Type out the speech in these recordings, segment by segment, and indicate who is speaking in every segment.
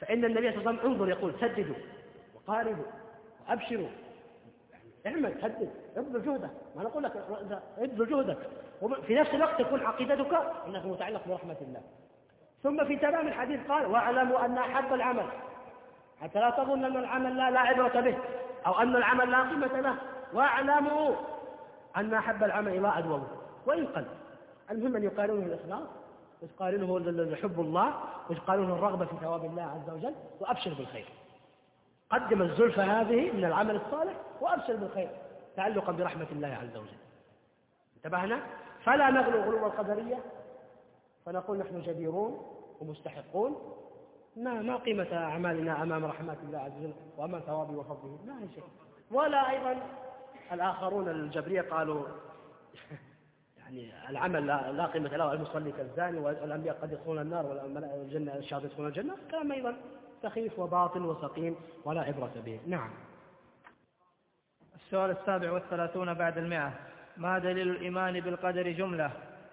Speaker 1: فإن النبي صلى الله عليه وسلم انظر يقول سددوا وقاربوا وأبشروا. اعمل سدد ابذل جهدك. ما نقول لك ابذل جهدك. وفي نفس الوقت تكون عقيدتك انك متعلق برحمة الله. ثم في تمام الحديث قال واعلموا أن أحب العمل. حتى لا تظن أن العمل لا, لا عبرة به أو أن العمل لا قيمة له. واعلموا أن أحب العمل إلى أدومه وإن قل. المهم أن يقارنه الإخلاص ويقارنه حب الله ويقارنه الرغبة في ثواب الله عز وجل وأبشر بالخير. قدم الزلفى هذه من العمل الصالح وأبشر بالخير تعلقا برحمة الله عز وجل. انتبهنا؟ فلا نغلو غلو القدرية. فنقول نحن جديرون ومستحقون. ما ما قيمة أعمالنا أمام رحمة الله عز وجل وأمام ثوابه وفضله. هي شيء ولا أيضا الآخرون الجبرية قالوا يعني العمل لا قيمة له المصلي كالزاني والأنبياء قد يدخلون النار والجنة الشهادة يدخلون الجنة كلام أيضا سخيف وباطل وسقيم ولا عبرة به. نعم.
Speaker 2: السؤال السابع والثلاثون بعد المئة. ما دليل الإيمان بالقدر جملة؟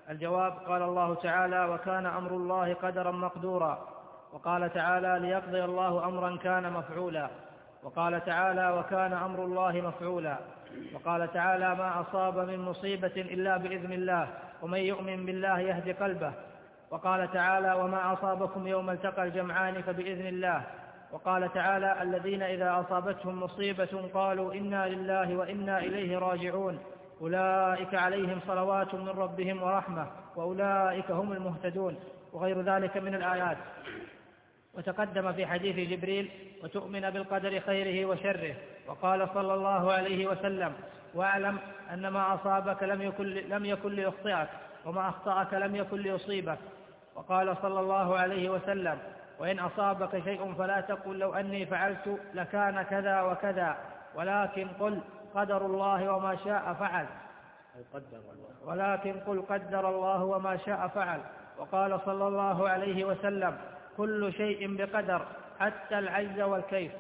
Speaker 2: الجواب قال الله تعالى وكان أمر الله قدرا مقدورا وقال تعالى ليقضي الله أمرا كان مفعولا وقال تعالى وكان أمر الله مفعولا وقال تعالى ما أصاب من مصيبة إلا بإذن الله ومن يؤمن بالله يهدي قلبه. وقال تعالى وما أصابكم يوم التقى الجمعان فبإذن الله. وقال تعالى الذين إذا أصابتهم مصيبة قالوا إنا لله وإنا إليه راجعون. أولئك عليهم صلوات من ربهم ورحمة وأولئك هم المهتدون. وغير ذلك من الآيات. وتقدم في حديث جبريل وتؤمن بالقدر خيره وشره. وقال صلى الله عليه وسلم واعلم أن ما أصابك لم يكن, لم يكن ليخطئك وما أخطأك لم يكن ليصيبك. وقال صلى الله عليه وسلم وإن أصابك شيء فلا تقل لو أني فعلت لكان كذا وكذا ولكن قل قدر الله وما شاء فعل. ولكن قل قدر الله وما شاء فعل. وقال صلى الله عليه وسلم كل شيء بقدر. حتى العجز والكيف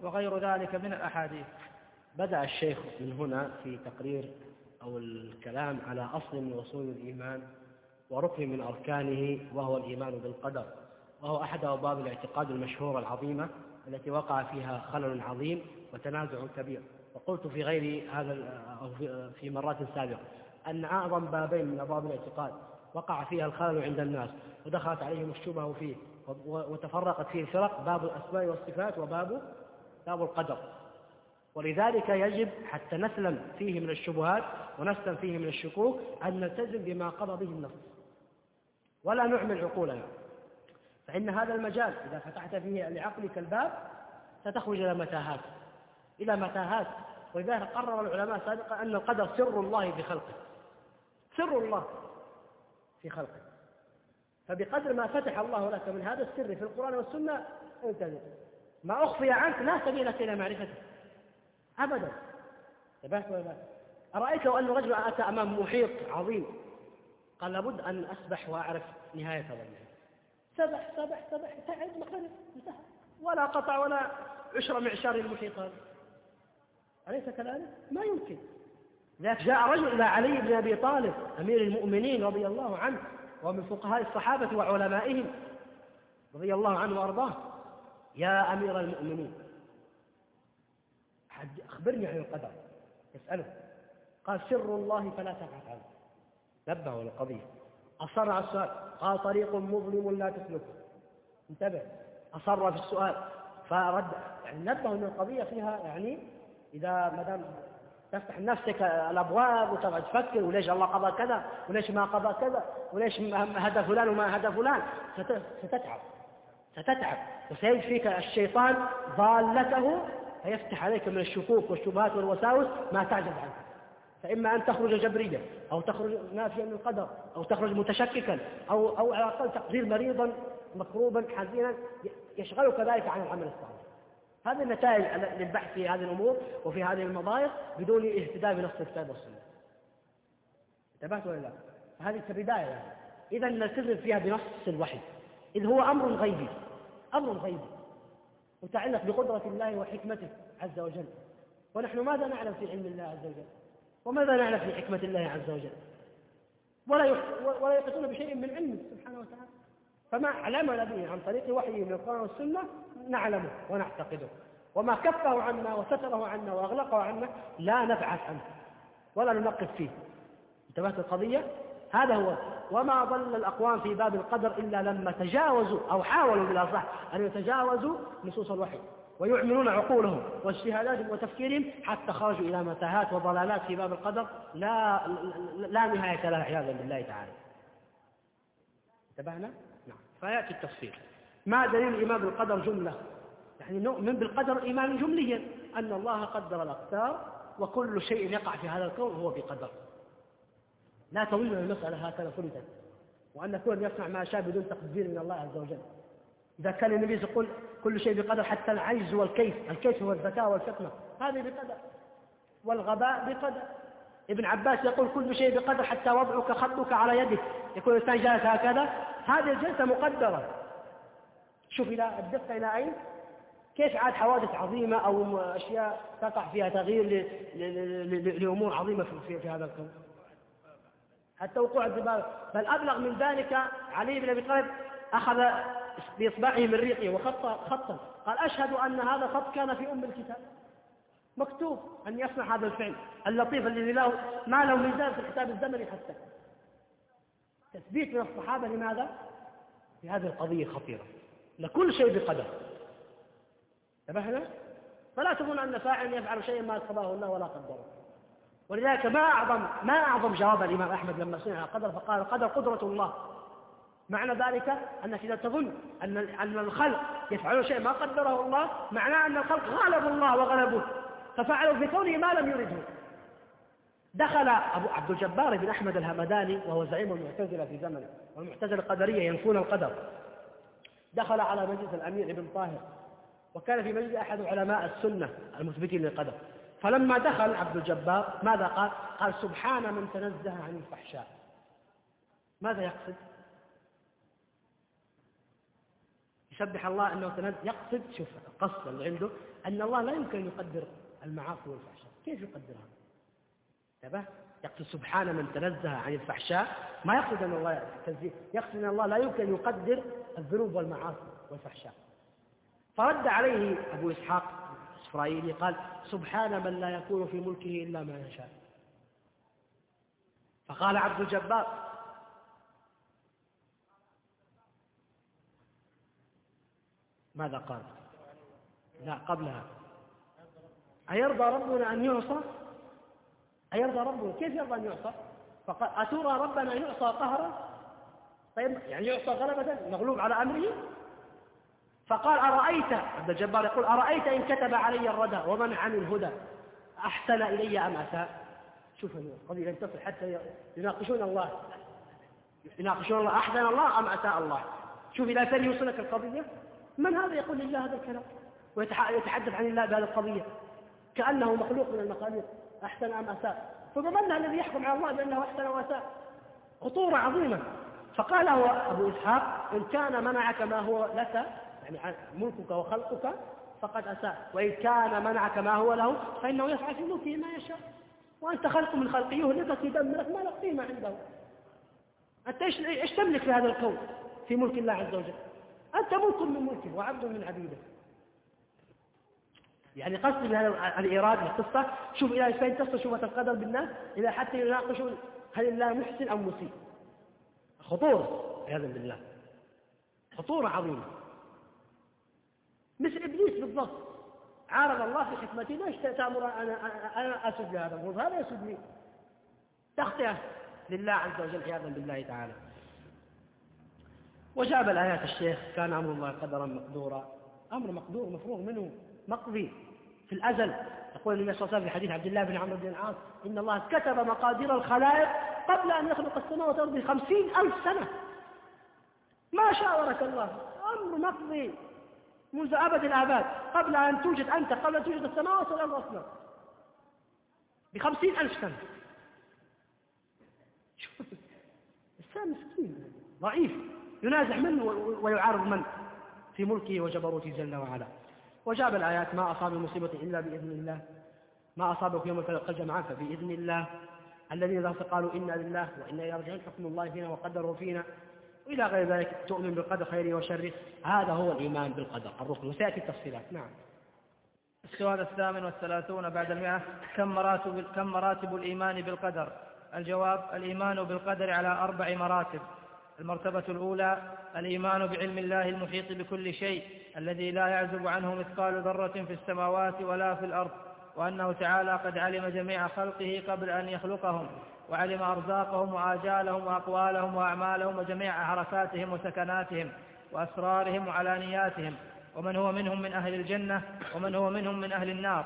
Speaker 2: وغير ذلك من الأحاديث.
Speaker 1: بدأ الشيخ من هنا في تقرير أو الكلام على أصل من أصول الإيمان وركن من أركانه وهو الإيمان بالقدر وهو أحد أبواب الاعتقاد المشهورة العظيمة التي وقع فيها خلل عظيم وتنازع كبير. وقلت في غير هذا أو في مرات سابقة أن أعظم بابين من أبواب الاعتقاد وقع فيها الخلل عند الناس ودخلت عليهم الشبه فيه. وتفرقت فيه الفرق باب الأسماء والصفات وباب باب القدر. ولذلك يجب حتى نسلم فيه من الشبهات ونسلم فيه من الشكوك أن نلتزم بما قضى به النص. ولا نعمل عقولنا فإن هذا المجال إذا فتحت فيه لعقلك الباب ستخرج إلى متاهات. إلى متاهات. ولذلك قرر العلماء سابقا أن القدر سر الله في خلقه. سر الله في خلقه. فبقدر ما فتح الله لك من هذا السر في القرآن والسنة انتبه. ما أخفي عنك لا سبيل لك إلى معرفته. أبدا. انتبهت ولا أرأيت لو أن رجل أتى أمام محيط عظيم؟ قال لابد أن أسبح وأعرف نهاية هذا المحيط سبح سبح سبح. تعد مخالف ولا قطع ولا عشر معشار المحيط هذا. أليس كذلك؟ ما يمكن. لذلك جاء رجل إلى علي بن أبي طالب أمير المؤمنين رضي الله عنه ومن فقهاء الصحابة وعلمائهم رضي الله عنه وأرضاه يا أمير المؤمنين أخبرني عن القدر يسأله. قال سر الله فلا تبحث عنه. نبه القضية. أصر على السؤال. قال طريق مظلم لا تسلكه. انتبه. أصر في السؤال. فرد يعني نبه أن القضية فيها يعني إذا ما دام تفتح نفسك الأبواب وتقعد تفكر وليش الله قضى كذا؟ وليش ما قضى كذا؟ وليش هدى فلان وما هدى فلان؟ ستتعب. ستتعب. وسيجد فيك الشيطان ضالته فيفتح عليك من الشكوك والشبهات والوساوس ما تعجز عنه فإما أن تخرج جبريا أو تخرج نافيا من القدر أو تخرج متشككا أو, أو على الأقل تقدير مريضا مكروبا حزينا يشغلك ذلك عن العمل الصالح. هذه النتائج للبحث في هذه الأمور وفي هذه المضايق بدون اهتداء بنص الكتاب والسنة. انتبهت ولا لا؟ هذه كبداية يعني. إذا نلتزم فيها بنص الوحي. إذ هو أمر غيبي. أمر غيبي. متعلق بقدرة الله وحكمته عز وجل. ونحن ماذا نعلم في علم الله عز وجل؟ وماذا نعلم في حكمة الله عز وجل؟ ولا ولا يحيطون بشيء من علمه سبحانه وتعالى. فما علمنا به عن طريق وحيه من القرآن والسنة نعلمه ونعتقده. وما كفه عنا وستره عنا وأغلقه عنا لا نبحث عنه ولا ننقف فيه. انتبهت القضية هذا هو. وما ضل الأقوام في باب القدر إلا لما تجاوزوا أو حاولوا بالأصح أن يتجاوزوا نصوص الوحي ويعملون عقولهم واجتهاداتهم وتفكيرهم حتى خرجوا إلى متاهات وضلالات في باب القدر لا, لا نهاية لها عياذا بالله تعالى. انتبهنا؟ نعم. فيأتي التفصيل. ما دليل الإيمان بالقدر جملة. يعني نؤمن بالقدر إيمانا جمليا. أن الله قدر الأقدار وكل شيء يقع في هذا الكون هو بقدر. لا تظن المسألة هكذا فرضت وأن كل يصنع ما شاء بدون تقدير من الله عز وجل. إذا كان النبي يقول كل شيء بقدر حتى العجز والكيف. الكيف هو الذكاء والفطنة. هذه بقدر. والغباء بقدر. ابن عباس يقول كل شيء بقدر حتى وضعك خطك على يدك. يكون الإنسان جالس هكذا. هذه الجلسة مقدرة. شوف إلى الدقة إلى أين؟ كيف عاد حوادث عظيمة أو أشياء تقع فيها تغيير لأمور عظيمة في, في هذا الكون؟ حتى وقوع الذباب بل أبلغ من ذلك علي بن أبي طالب أخذ بإصبعه من ريقه وخط خطا قال أشهد أن هذا الخط كان في أم الكتاب. مكتوب أن يصنع هذا الفعل اللطيف الذي له ما له ميزان في الكتاب الزمني حتى. تثبيت من الصحابة لماذا؟ في هذه القضية خطيرة. لكل شيء بقدر. انتبهنا؟ فلا تظن أن فاعل يفعل شيئا ما قضاه الله ولا قدره. ولذلك ما أعظم ما أعظم جواب الإمام أحمد لما سمع القدر فقال القدر قدرة الله. معنى ذلك أنك إذا تظن أن أن الخلق يفعلون شيء ما قدره الله معناه أن الخلق غلبوا الله وغلبوه. ففعلوا في كونه ما لم يرده. دخل أبو عبد الجبار بن أحمد الهمداني وهو زعيم المعتزلة في زمنه والمعتزلة القدرية ينفون القدر. دخل على مجلس الأمير ابن طاهر وكان في مجلس أحد علماء السنة المثبتين للقدر فلما دخل عبد الجبار ماذا قال؟ قال سبحان من تنزه عن الفحشاء. ماذا يقصد؟ يسبح الله أنه تنزه. يقصد شوف القصد اللي عنده أن الله لا يمكن يقدر المعاصي والفحشاء. كيف يقدرها؟ انتبه. يقصد سبحان من تنزه عن الفحشاء. ما يقصد أن الله تنزيه. يقصد أن الله لا يمكن يقدر الذنوب والمعاصي والفحشاء. فرد عليه أبو إسحاق الإسرائيلي قال سبحان من لا يكون في ملكه إلا ما يشاء. فقال عبد الجبار ماذا قال؟ لا قبلها. أيرضى ربنا أن يعصى؟ أيرضى ربنا كيف يرضى أن يعصى؟ فقال أترى ربنا يعصى قهرا؟ طيب يعني يعصى غلبة مغلوب على أمره؟ فقال أرأيت؟ عبد الجبار يقول أرأيت إن كتب علي الردى ومنعني الهدى؟ أحسن إلي أم أساء؟ شوف القضية لن تصل حتى يناقشون الله. يناقشون الله أحسن الله أم أساء الله؟ شوف إلى فين يوصلك القضية. من هذا يقول لله هذا الكلام؟ ويتحدث عن الله بهذه القضية. كأنه مخلوق من المخاليق. أحسن أم أساء. فضمنها الذي يحكم على الله بأنه أحسن وأساء خطورة عظيمة. فقال له أبو إسحاق إن كان منعك ما هو لك يعني ملكك وخلقك فقد أساء. وإن كان منعك ما هو له فإنه يفعل في ملكه ما يشاء. وأنت خلق من خلقه يهلكك يدمرك ما لك قيمة عنده. أنت إيش تملك في هذا الكون؟ في ملك الله عز وجل. أنت ملك من ملكه وعبد من عبيده. يعني قصد من هذا الإيراد القصة شوف إلى فين تصل شوفة القدر بالناس إلى حتى يناقشوا هل الله محسن أو مسيء. خطورة عياذا بالله. خطورة عظيمة. مثل إبليس بالضبط. عارض الله في حكمته ليش تأمر أنا, أنا أسجد لهذا المفروض هذا يسجد لي. تخطئة لله عز وجل عياذا بالله تعالى. وجاب الآيات الشيخ كان أمر الله قدرا مقدورا. أمر مقدور مفروغ منه مقضي. في الأزل. يقول النبي صلى الله عليه وسلم في حديث عبد الله بن عمرو بن العاص إن الله كتب مقادير الخلائق قبل أن يخلق السماوات والأرض بخمسين ألف سنة. ما شاورك الله. أمر مقضي منذ أبد الآباد. قبل أن توجد أنت قبل أن توجد السماوات والأرض أصلا. بخمسين ألف سنة. إنسان مسكين ضعيف. ينازع من ويعارض من؟ في ملكه وجبروته جل وعلا. وجاب الآيات ما أصاب مصيبة إلا بإذن الله. ما أصابك يوم الفلق جمعا فبإذن الله. الذين ذهبت قالوا إنا لله وإنا إلى رجعون حكم الله فينا وقدره فينا. وإلى غير ذلك تؤمن بالقدر خيره وشره. هذا هو الإيمان بالقدر الركن. وسيأتي التفصيلات. نعم.
Speaker 2: السؤال الثامن والثلاثون بعد المئة. كم مراتب, كم مراتب الإيمان بالقدر؟ الجواب الإيمان بالقدر على أربع مراتب. المرتبة الأولى الإيمان بعلم الله المحيط بكل شيء. الذي لا يعزب عنه مثقال ذرة في السماوات ولا في الأرض وأنه تعالى قد علم جميع خلقه قبل أن يخلقهم وعلم أرزاقهم وآجالهم وأقوالهم وأعمالهم وجميع حركاتهم وسكناتهم وأسرارهم وعلانياتهم ومن هو منهم من أهل الجنة ومن هو منهم من أهل النار.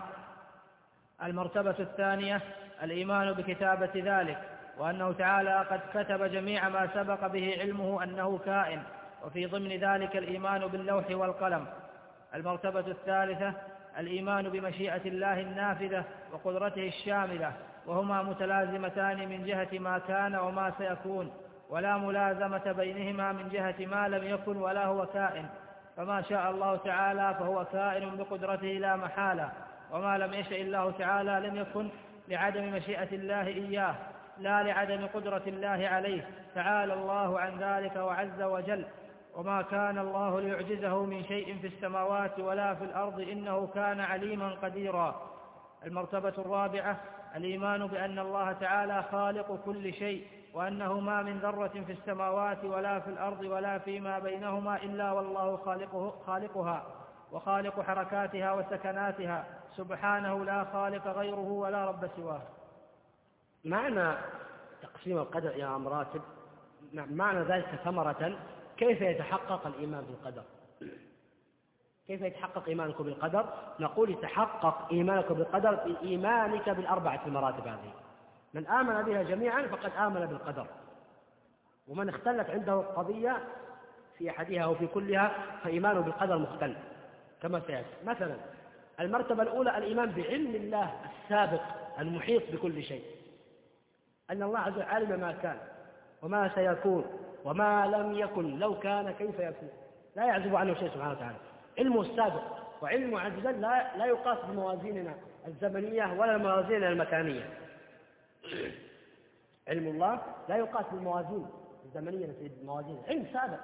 Speaker 2: المرتبة الثانية الإيمان بكتابة ذلك وأنه تعالى قد كتب جميع ما سبق به علمه أنه كائن. وفي ضمن ذلك الإيمان باللوح والقلم. المرتبة الثالثة الإيمان بمشيئة الله النافذة وقدرته الشاملة وهما متلازمتان من جهة ما كان وما سيكون ولا ملازمة بينهما من جهة ما لم يكن ولا هو كائن. فما شاء الله تعالى فهو كائن بقدرته لا محالة وما لم يشأ الله تعالى لم يكن لعدم مشيئة الله إياه لا لعدم قدرة الله عليه. تعالى الله عن ذلك وعز وجل. وما كان الله ليعجزه من شيء في السماوات ولا في الأرض إنه كان عليما قديرا. المرتبة الرابعة الإيمان بأن الله تعالى خالق كل شيء وأنه ما من ذرة في السماوات ولا في الأرض ولا فيما بينهما إلا والله خالقه خالقها وخالق حركاتها وسكناتها. سبحانه لا خالق غيره ولا رب سواه.
Speaker 1: معنى تقسيم القدر إلى مراتب معنى ذلك ثمرة كيف يتحقق الإيمان بالقدر؟ كيف يتحقق إيمانك بالقدر؟ نقول يتحقق إيمانك بالقدر بإيمانك بالأربعة المراتب هذه. من آمن بها جميعا فقد آمن بالقدر. ومن اختلت عنده القضية في أحدها أو في كلها فإيمانه بالقدر مختل. كما سيأتي. مثلا المرتبة الأولى الإيمان بعلم الله السابق المحيط بكل شيء. أن الله عز وجل علم ما كان وما سيكون. وما لم يكن لو كان كيف يكون. لا يعزب عنه شيء سبحانه وتعالى. علمه السابق وعلمه عز وجل لا, لا يقاس بموازيننا الزمنية ولا الموازين المكانية. علم الله لا يقاس بالموازين الزمنية الموازين. علم سابق.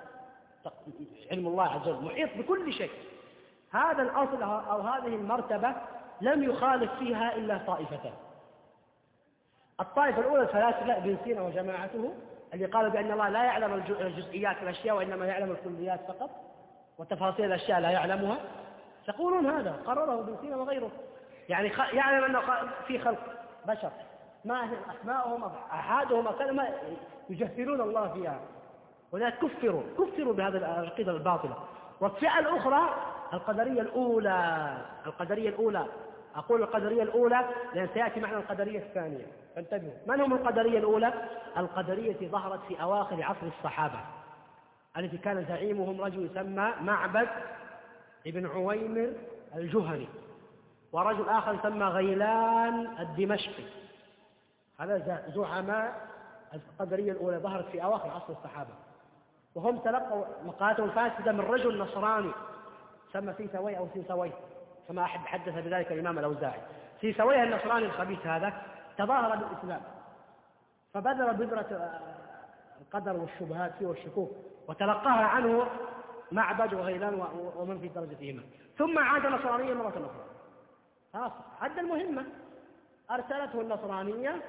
Speaker 1: علم الله عز وجل محيط بكل شيء. هذا الأصل أو هذه المرتبة لم يخالف فيها إلا طائفتان. الطائفة الأولى الفلاسفة ابن سينا وجماعته اللي قالوا بأن الله لا يعلم الجزئيات الأشياء وإنما يعلم الكليات فقط وتفاصيل الأشياء لا يعلمها. يقولون هذا قرره ابن سينا وغيره. يعني يعلم أنه في خلق بشر. ما هي أسماءهم أحادهم كلمة يجهلون الله فيها. ولذلك كفروا كفروا بهذه العقيدة الباطلة. والفئة الأخرى القدرية الأولى القدرية الأولى. أقول القدرية الأولى لأن سيأتي معنا القدرية الثانية. فانتبهوا من هم القدرية الأولى؟ القدرية ظهرت في أواخر عصر الصحابة. التي كان زعيمهم رجل يسمى معبد ابن عويمر الجهني. ورجل آخر يسمى غيلان الدمشقي. هذا زعماء القدرية الأولى ظهرت في أواخر عصر الصحابة. وهم تلقوا مقالاتهم الفاسدة من رجل نصراني سمى سيسوي أو سيسوي. كما أحد حدث بذلك الإمام الأوزاعي. سيسويه النصراني الخبيث هذا تظاهر بالإسلام. فبذر بذرة القدر والشبهات فيه والشكوك وتلقاها عنه معبد وغيلان ومن في درجة إيمان. ثم عاد نصرانيا مرة أخرى. خلاص عد المهمة. أرسلته النصرانية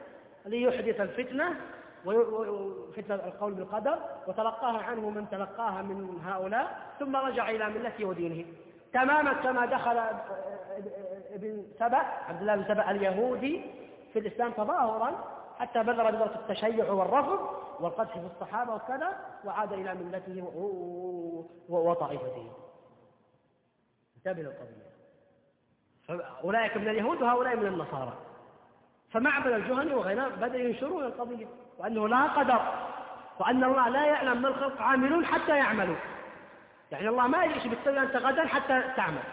Speaker 1: ليحدث الفتنة وفتنة القول بالقدر وتلقاها عنه من تلقاها من هؤلاء ثم رجع إلى ملته ودينه. تماما كما دخل ابن سبأ عبد الله بن سبأ اليهودي في الإسلام تظاهرا حتى بذر بذرة التشيع والرفض والقدح في الصحابة وكذا وعاد إلى ملته وطائفته. انتبه القضية أولئك من اليهود وهؤلاء من النصارى. فمعبد الجهني وغيره بدأ ينشرون القضية وأنه لا قدر وأن الله لا يعلم ما الخلق عاملون حتى يعملوا. يعني الله ما يجيش بالسوي أنت غدا حتى تعمل.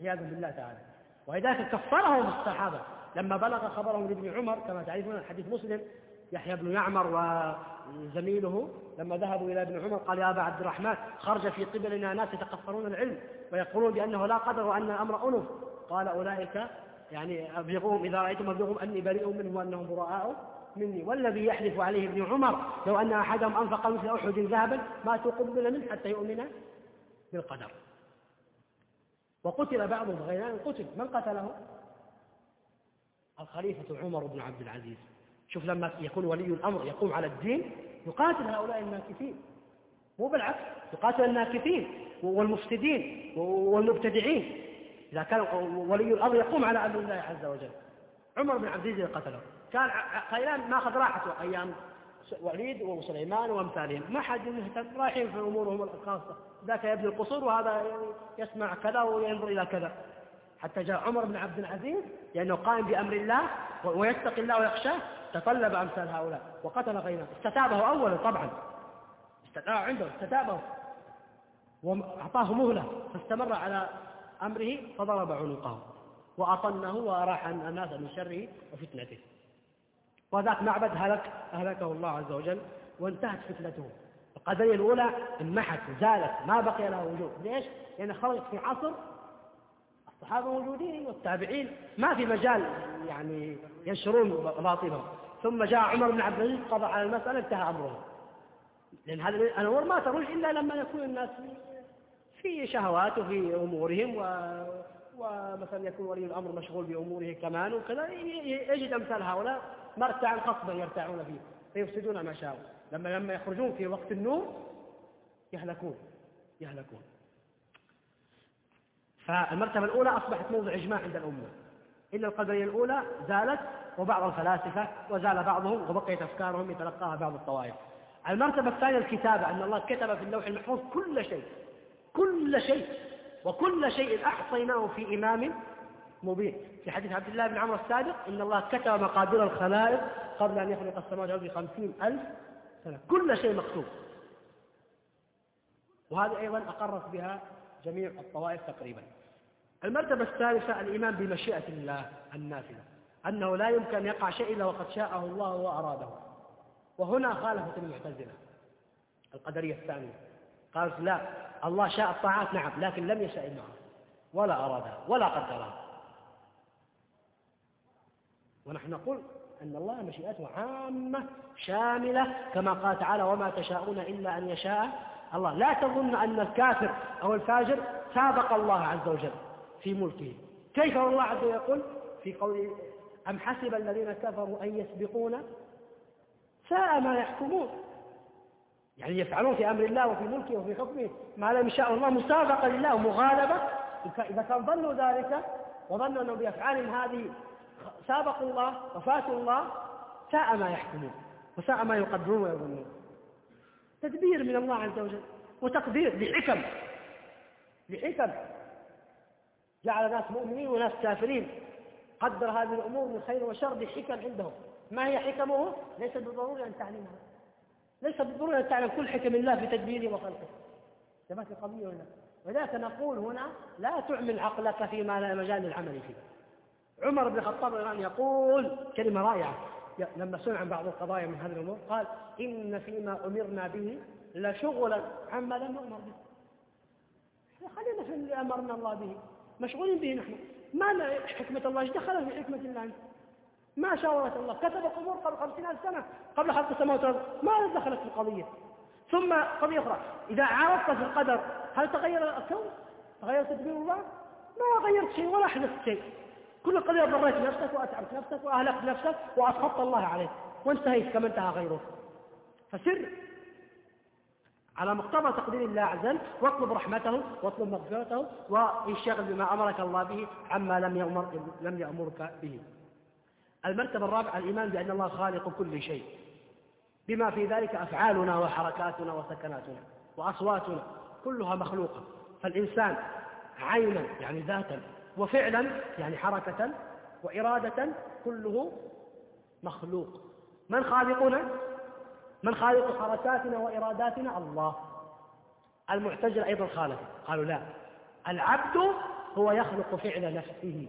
Speaker 1: عياذا بالله تعالى. ولذلك كفرهم الصحابة لما بلغ خبرهم لابن عمر كما تعرفون الحديث مسلم يحيى بن يعمر وزميله لما ذهبوا إلى ابن عمر قال يا أبا عبد الرحمن خرج في قبلنا ناس يتقفرون العلم ويقولون بأنه لا قدر وأن الأمر أنف. قال أولئك يعني أبلغوهم إذا رأيتم أبلغوهم أني بريء منهم وأنهم براء. مني والذي يحلف عليه ابن عمر لو أن أحدهم أنفق مثل أحد ذهبا ما تقبل منه حتى يؤمن بالقدر. وقتل بعضهم غيران قتل. من قتله؟ الخليفة عمر بن عبد العزيز. شوف لما يكون ولي الأمر يقوم على الدين يقاتل هؤلاء الناكثين مو بالعكس يقاتل الناكثين والمفسدين والمبتدعين. إذا كان ولي الأمر يقوم على أمر الله عز وجل. عمر بن عبد العزيز قتله. كان خيلان ما أخذ راحته أيام وليد وسليمان وأمثالهم. ما حد مهتم رايحين في أمورهم الخاصة. ذاك يبني القصور وهذا يسمع كذا وينظر إلى كذا. حتى جاء عمر بن عبد العزيز لأنه قائم بأمر الله ويتقي الله ويخشاه تطلب أمثال هؤلاء وقتل غيره. استتابه اولا طبعا. استدعاه عنده استتابه. واعطاه مهلة فاستمر على أمره فضرب عنقه. وأطنه واراح الناس من شره وفتنته. وذاك معبد هلك أهلكه الله عز وجل وانتهت فتنته. القضية الأولى انمحت زالت ما بقي لها وجود. ليش؟ لأن خرجت في عصر الصحابة موجودين والتابعين. ما في مجال يعني ينشرون باطلهم. ثم جاء عمر بن عبد العزيز قضى على المسألة انتهى أمره لأن هذه الأمور ما تروج إلا لما يكون الناس في شهوات وفي أمورهم و... ومثلا يكون ولي الأمر مشغول بأموره كمان وكذا يجد أمثال هؤلاء. مرتعا قصبا يرتعون فيه فيفسدون ما شاءوا. لما لما يخرجون في وقت النور يهلكون يهلكون. فالمرتبة الأولى أصبحت موضع إجماع عند الأمة. إن القدرية الأولى زالت وبعض الفلاسفة وزال بعضهم وبقيت أفكارهم يتلقاها بعض الطوائف. المرتبة الثانية الكتابة أن الله كتب في اللوح المحفوظ كل شيء كل شيء وكل شيء أحصيناه في إمام مبين. في حديث عبد الله بن عمرو السابق إن الله كتب مقادير الخلائق قبل أن يخلق السماوات والأرض بخمسين ألف سنة. كل شيء مكتوب. وهذه أيضا أقرت بها جميع الطوائف تقريبا. المرتبة الثالثة الإيمان بمشيئة الله النافذة أنه لا يمكن أن يقع شيء إلا وقد شاءه الله وأراده. وهنا خالفت المعتزلة. القدرية الثانية. قالت لا الله شاء الطاعات نعم لكن لم يشاء المعاصي. ولا أرادها ولا قدرها ونحن نقول أن الله مشيئته عامة شاملة كما قال تعالى وما تشاءون إلا أن يشاء. الله لا تظن أن الكافر أو الفاجر سابق الله عز وجل في ملكه. كيف الله عز وجل يقول في قول أم حسب الذين كفروا أن يسبقون؟ ساء ما يحكمون. يعني يفعلون في أمر الله وفي ملكه وفي حكمه ما لم يشاء الله مسابقة لله ومغالبة إذا كان ظنوا ذلك وظنوا أنهم بأفعالهم هذه سابقوا الله وفاتوا الله ساء ما يحكمون وساء ما يقدرون ويظنون. تدبير من الله عز وجل وتقدير لحكم لحكم جعل ناس مؤمنين وناس كافرين. قدر هذه الأمور من خير وشر بحكم عندهم. ما هي حكمه؟ ليس بالضروري أن تعلمها. ليس بالضروري أن تعلم كل حكم الله في تدبيره وخلقه. جماعة القضية هنا. ولذلك نقول هنا لا تعمل عقلك فيما لا مجال للعمل فيه. عمر بن الخطاب الآن يقول كلمة رائعة لما سمع عن بعض القضايا من هذه الأمور قال إن فيما أمرنا به لشغلا عما لم نؤمر به. خلينا في اللي أمرنا الله به. مشغولين به نحن. ما حكمة الله إيش دخل في حكمة الله؟ ما شاورت الله. كتب الأمور قبل خمسين سنة قبل خلق السماوات والأرض. ما دخلت في القضية. ثم قضية أخرى. إذا عرفت في القدر هل تغير الكون؟ تغير تدبير الله؟ ما غيرت شيء ولا حدثت شيء. كل قضية ضريت نفسك وأتعبت نفسك وأهلكت نفسك وأسخطت الله عليك وانتهيت كما انتهى غيره. فسر على مقتضى تقدير الله عز وجل واطلب رحمته واطلب مغفرته وانشغل بما أمرك الله به عما لم يأمر لم يأمرك به. المرتبة الرابعة الإيمان بأن الله خالق كل شيء بما في ذلك أفعالنا وحركاتنا وسكناتنا وأصواتنا كلها مخلوقة. فالإنسان عينا يعني ذاتا وفعلا يعني حركة وإرادة كله مخلوق. من خالقنا؟ من خالق حركاتنا وإراداتنا؟ الله. المعتزلة أيضا خالف قالوا لا. العبد هو يخلق فعل نفسه.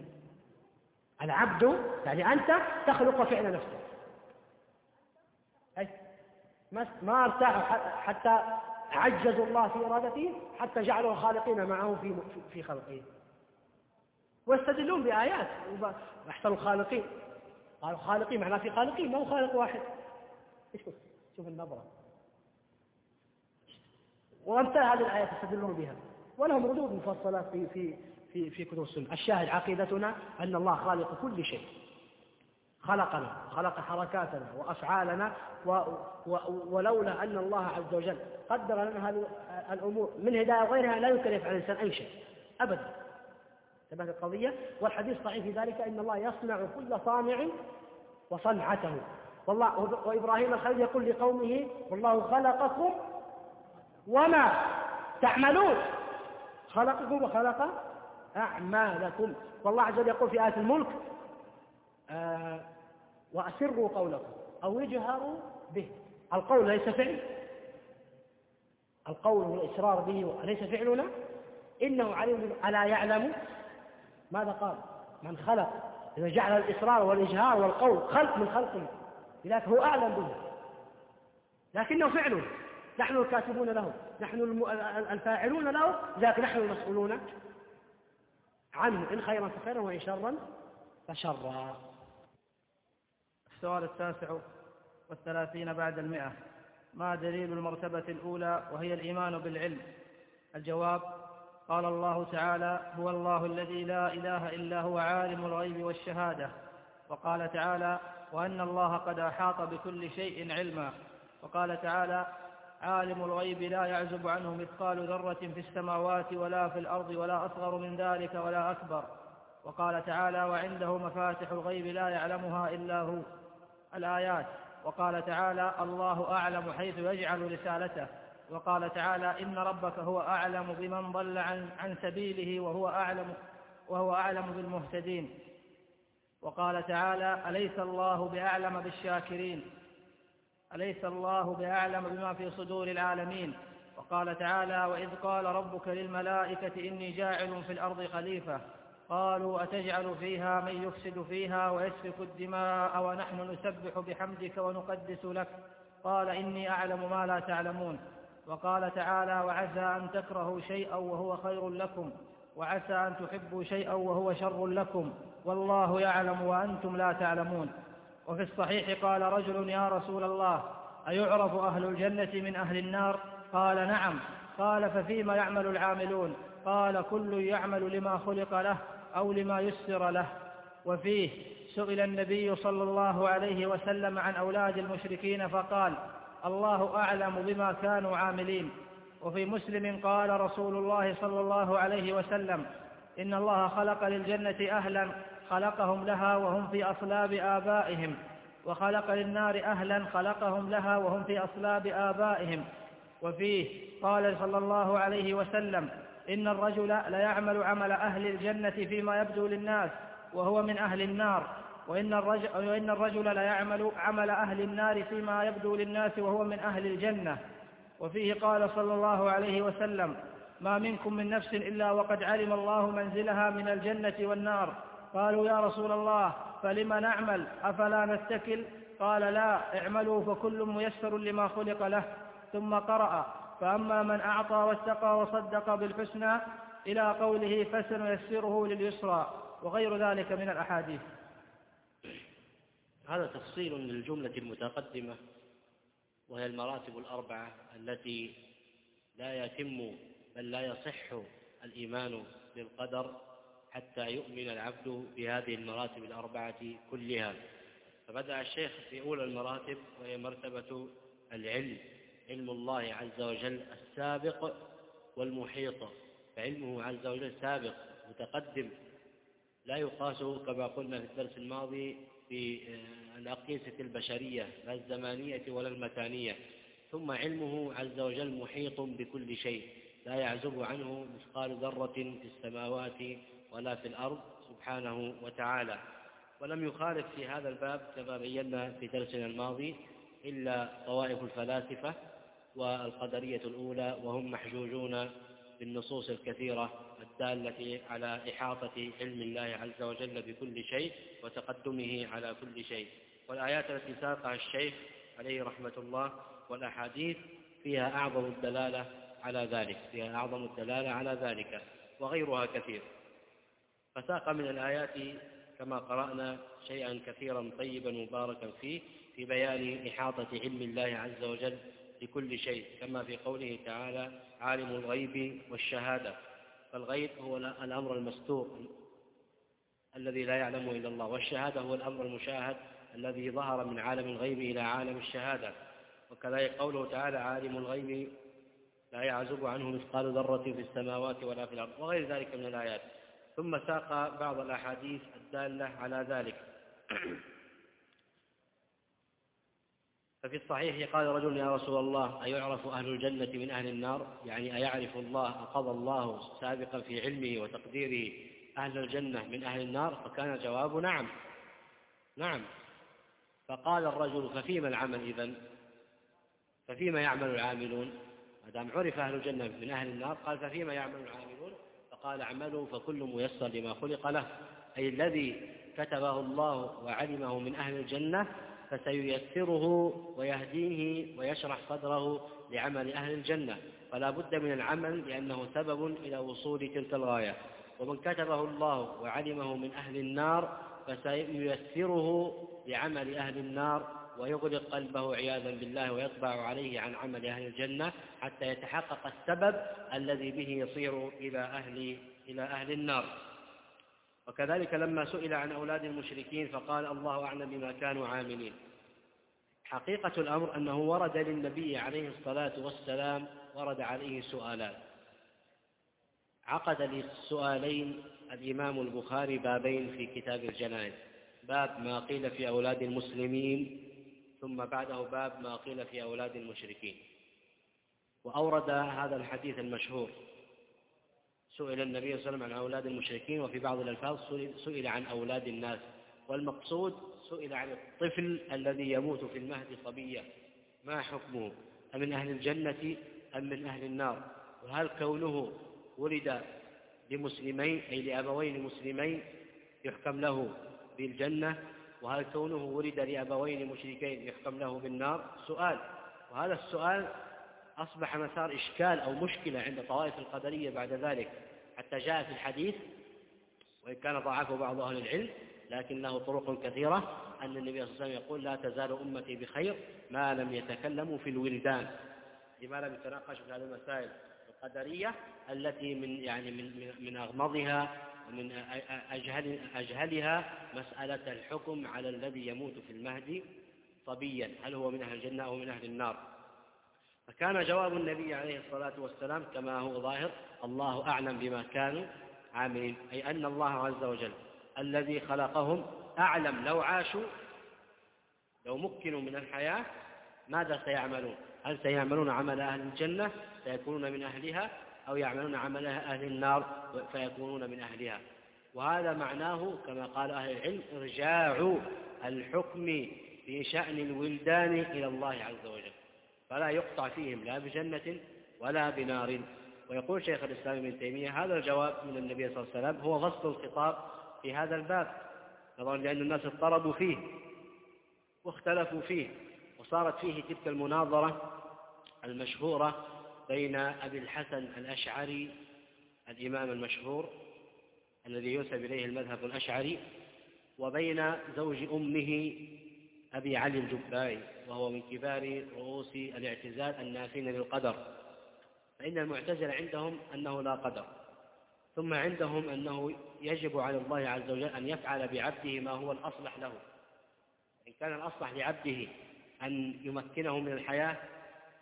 Speaker 1: العبد يعني أنت تخلق فعل نفسك. أي ما ارتاحوا حتى عجزوا الله في إرادته حتى جعلوا الخالقين معه في في خلقه. ويستدلون بآيات وأحسن الخالقين. قالوا خالقين معناه في خالقين ما هو خالق واحد. شوف شوف النظرة. وأمثال هذه الآيات يستدلون بها. ولهم ردود مفصلة في في في في كتب السنة. الشاهد عقيدتنا أن الله خالق كل شيء. خلقنا خلق حركاتنا وأفعالنا و و ولولا أن الله عز وجل قدر لنا هذه الأمور. من هداية وغيرها لا يمكن يفعل الإنسان أي شيء. أبدا. انتبهت القضية والحديث صحيح في ذلك إن الله يصنع كل صانع وصنعته. والله وإبراهيم الخليل يقول لقومه والله خلقكم وما تعملون. خلقكم وخلق أعمالكم. والله عز وجل يقول في آية الملك آه وأسروا قولكم أو اجهروا به. القول ليس فعل. القول والإصرار به أليس فعلنا. إنه عليم ألا يعلم. ماذا قال؟ من خلق إذا جعل الإصرار والإجهار والقول خلق من خلقه لذلك هو أعلم به. لكنه فعله نحن الكاتبون له نحن الفاعلون له لذلك نحن المسؤولون عنه. إن خيرا فخيرا وإن شرا فشرا.
Speaker 2: السؤال التاسع والثلاثين بعد المئة. ما دليل المرتبة الأولى وهي الإيمان بالعلم؟ الجواب قال الله تعالى هو الله الذي لا إله إلا هو عالم الغيب والشهادة. وقال تعالى وأن الله قد أحاط بكل شيء علما. وقال تعالى عالم الغيب لا يعزب عنه مثقال ذرة في السماوات ولا في الأرض ولا أصغر من ذلك ولا أكبر. وقال تعالى وعنده مفاتح الغيب لا يعلمها إلا هو. الآيات. وقال تعالى الله أعلم حيث يجعل رسالته. وقال تعالى إن ربك هو أعلم بمن ضل عن, عن سبيله وهو أعلم وهو أعلم بالمهتدين. وقال تعالى أليس الله بأعلم بالشاكرين؟ أليس الله بأعلم بما في صدور العالمين؟ وقال تعالى وإذ قال ربك للملائكة إني جاعل في الأرض خليفة. قالوا أتجعل فيها من يفسد فيها ويسفك الدماء ونحن نسبح بحمدك ونقدس لك؟ قال إني أعلم ما لا تعلمون. وقال تعالى وعسى أن تكرهوا شيئا وهو خير لكم وعسى أن تحبوا شيئا وهو شر لكم والله يعلم وأنتم لا تعلمون. وفي الصحيح قال رجل يا رسول الله أيعرف أهل الجنة من أهل النار؟ قال نعم. قال ففيما يعمل العاملون؟ قال كل يعمل لما خلق له أو لما يسر له. وفيه سئل النبي صلى الله عليه وسلم عن أولاد المشركين فقال الله أعلم بما كانوا عاملين. وفي مسلم قال رسول الله صلى الله عليه وسلم إن الله خلق للجنة أهلا خلقهم لها وهم في أصلاب آبائهم. وخلق للنار أهلا خلقهم لها وهم في أصلاب آبائهم. وفيه قال صلى الله عليه وسلم إن الرجل ليعمل عمل أهل الجنة فيما يبدو للناس وهو من أهل النار. وإن الرجل, وإن الرجل ليعمل عمل أهل النار فيما يبدو للناس وهو من أهل الجنة. وفيه قال صلى الله عليه وسلم ما منكم من نفس إلا وقد علم الله منزلها من الجنة والنار. قالوا يا رسول الله فلم نعمل؟ أفلا نتكل؟ قال لا اعملوا فكل ميسر لما خلق له. ثم قرأ فأما من أعطى واتقى وصدق بالحسنى إلى قوله فسنيسره لليسرى. وغير ذلك من الأحاديث.
Speaker 1: هذا تفصيل للجملة المتقدمة وهي المراتب الأربعة التي لا يتم بل لا يصح الإيمان بالقدر حتى يؤمن العبد بهذه المراتب الأربعة كلها. فبدأ الشيخ في أولى المراتب وهي مرتبة العلم علم الله عز وجل السابق والمحيط. فعلمه عز وجل سابق متقدم لا يقاس كما قلنا في الدرس الماضي بالأقيسة البشرية لا الزمانية ولا المكانية ثم علمه عز وجل محيط بكل شيء لا يعزب عنه مثقال ذرة في السماوات ولا في الأرض سبحانه وتعالى. ولم يخالف في هذا الباب كما بينا في درسنا الماضي إلا طوائف الفلاسفة والقدرية الأولى وهم محجوجون بالنصوص الكثيرة الدالة على إحاطة علم الله عز وجل بكل شيء وتقدمه على كل شيء. والآيات التي ساقها الشيخ عليه رحمة الله والأحاديث فيها أعظم الدلالة على ذلك فيها أعظم الدلالة على ذلك وغيرها كثير. فساق من الآيات كما قرأنا شيئا كثيرا طيبا مباركا فيه في بيان إحاطة علم الله عز وجل لكل شيء كما في قوله تعالى عالم الغيب والشهادة. فالغيب هو الأمر المستور الذي لا يعلمه إلا الله والشهادة هو الأمر المشاهد الذي ظهر من عالم الغيب إلى عالم الشهادة. وكذلك قوله تعالى عالم الغيب لا يعزب عنه مثقال ذرة في السماوات ولا في الأرض وغير ذلك من الآيات. ثم ساق بعض الأحاديث الدالة على ذلك. ففي الصحيح قال رجل يا رسول الله أيعرف أهل الجنة من أهل النار؟ يعني أيعرف الله أقضى الله سابقا في علمه وتقديره أهل الجنة من أهل النار؟ فكان الجواب نعم. نعم. فقال الرجل ففيما العمل إذن ففيما يعمل العاملون؟ ما دام عرف أهل الجنة من أهل النار قال ففيما يعمل العاملون؟ فقال اعملوا فكل ميسر لما خلق له أي الذي كتبه الله وعلمه من أهل الجنة فسييسره ويهديه ويشرح صدره لعمل أهل الجنة. فلا بد من العمل لأنه سبب إلى وصول تلك الغاية. ومن كتبه الله وعلمه من أهل النار فسييسره لعمل أهل النار ويغلق قلبه عياذا بالله ويطبع عليه عن عمل أهل الجنة حتى يتحقق السبب الذي به يصير إلى أهل, إلى أهل النار. وكذلك لما سئل عن أولاد المشركين فقال الله أعلم بما كانوا عاملين. حقيقة الأمر أنه ورد للنبي عليه الصلاة والسلام ورد عليه سؤالان. عقد للسؤالين الإمام البخاري بابين في كتاب الجنائز. باب ما قيل في أولاد المسلمين ثم بعده باب ما قيل في أولاد المشركين. وأورد هذا الحديث المشهور. سئل النبي صلى الله عليه وسلم عن أولاد المشركين وفي بعض الألفاظ سئل عن أولاد الناس. والمقصود سئل عن الطفل الذي يموت في المهد صبيا. ما حكمه؟ أمن أهل الجنة أم من أهل النار؟ وهل كونه ولد لمسلمين أي لأبوين مسلمين يحكم له بالجنة؟ وهل كونه ولد لأبوين مشركين يحكم له بالنار؟ سؤال. وهذا السؤال أصبح مسار إشكال أو مشكلة عند طوائف القدرية بعد ذلك. حتى جاء في الحديث وإن كان ضعفه بعض أهل العلم لكن له طرق كثيرة أن النبي صلى الله عليه وسلم يقول لا تزال أمتي بخير ما لم يتكلموا في الولدان لما لم يتناقشوا في هذه المسائل القدرية التي من يعني من من أغمضها ومن أجهل أجهلها مسألة الحكم على الذي يموت في المهد صبيا هل هو من أهل الجنة أو من أهل النار؟ فكان جواب النبي عليه الصلاة والسلام كما هو ظاهر الله أعلم بما كانوا عاملين. أي أن الله عز وجل الذي خلقهم أعلم. لو عاشوا لو مكنوا من الحياة ماذا سيعملون؟ هل سيعملون عمل أهل الجنة؟ سيكونون من أهلها؟ أو يعملون عمل أهل النار فيكونون من أهلها؟ وهذا معناه كما قال أهل العلم إرجاع الحكم في شأن الولدان إلى الله عز وجل. فلا يقطع فيهم لا بجنة ولا بنار. ويقول شيخ الإسلام ابن تيمية هذا الجواب من النبي صلى الله عليه وسلم هو غصب الخطاب في هذا الباب. نظرا لأن الناس اضطربوا فيه واختلفوا فيه وصارت فيه تلك المناظرة المشهورة بين أبي الحسن الأشعري الإمام المشهور الذي ينسب إليه المذهب الأشعري وبين زوج أمه أبي علي الجبائي وهو من كبار رؤوس الاعتزال النافين للقدر. فإن المعتزلة عندهم أنه لا قدر ثم عندهم أنه يجب على الله عز وجل أن يفعل بعبده ما هو الأصلح له. إن كان الأصلح لعبده أن يمكنه من الحياة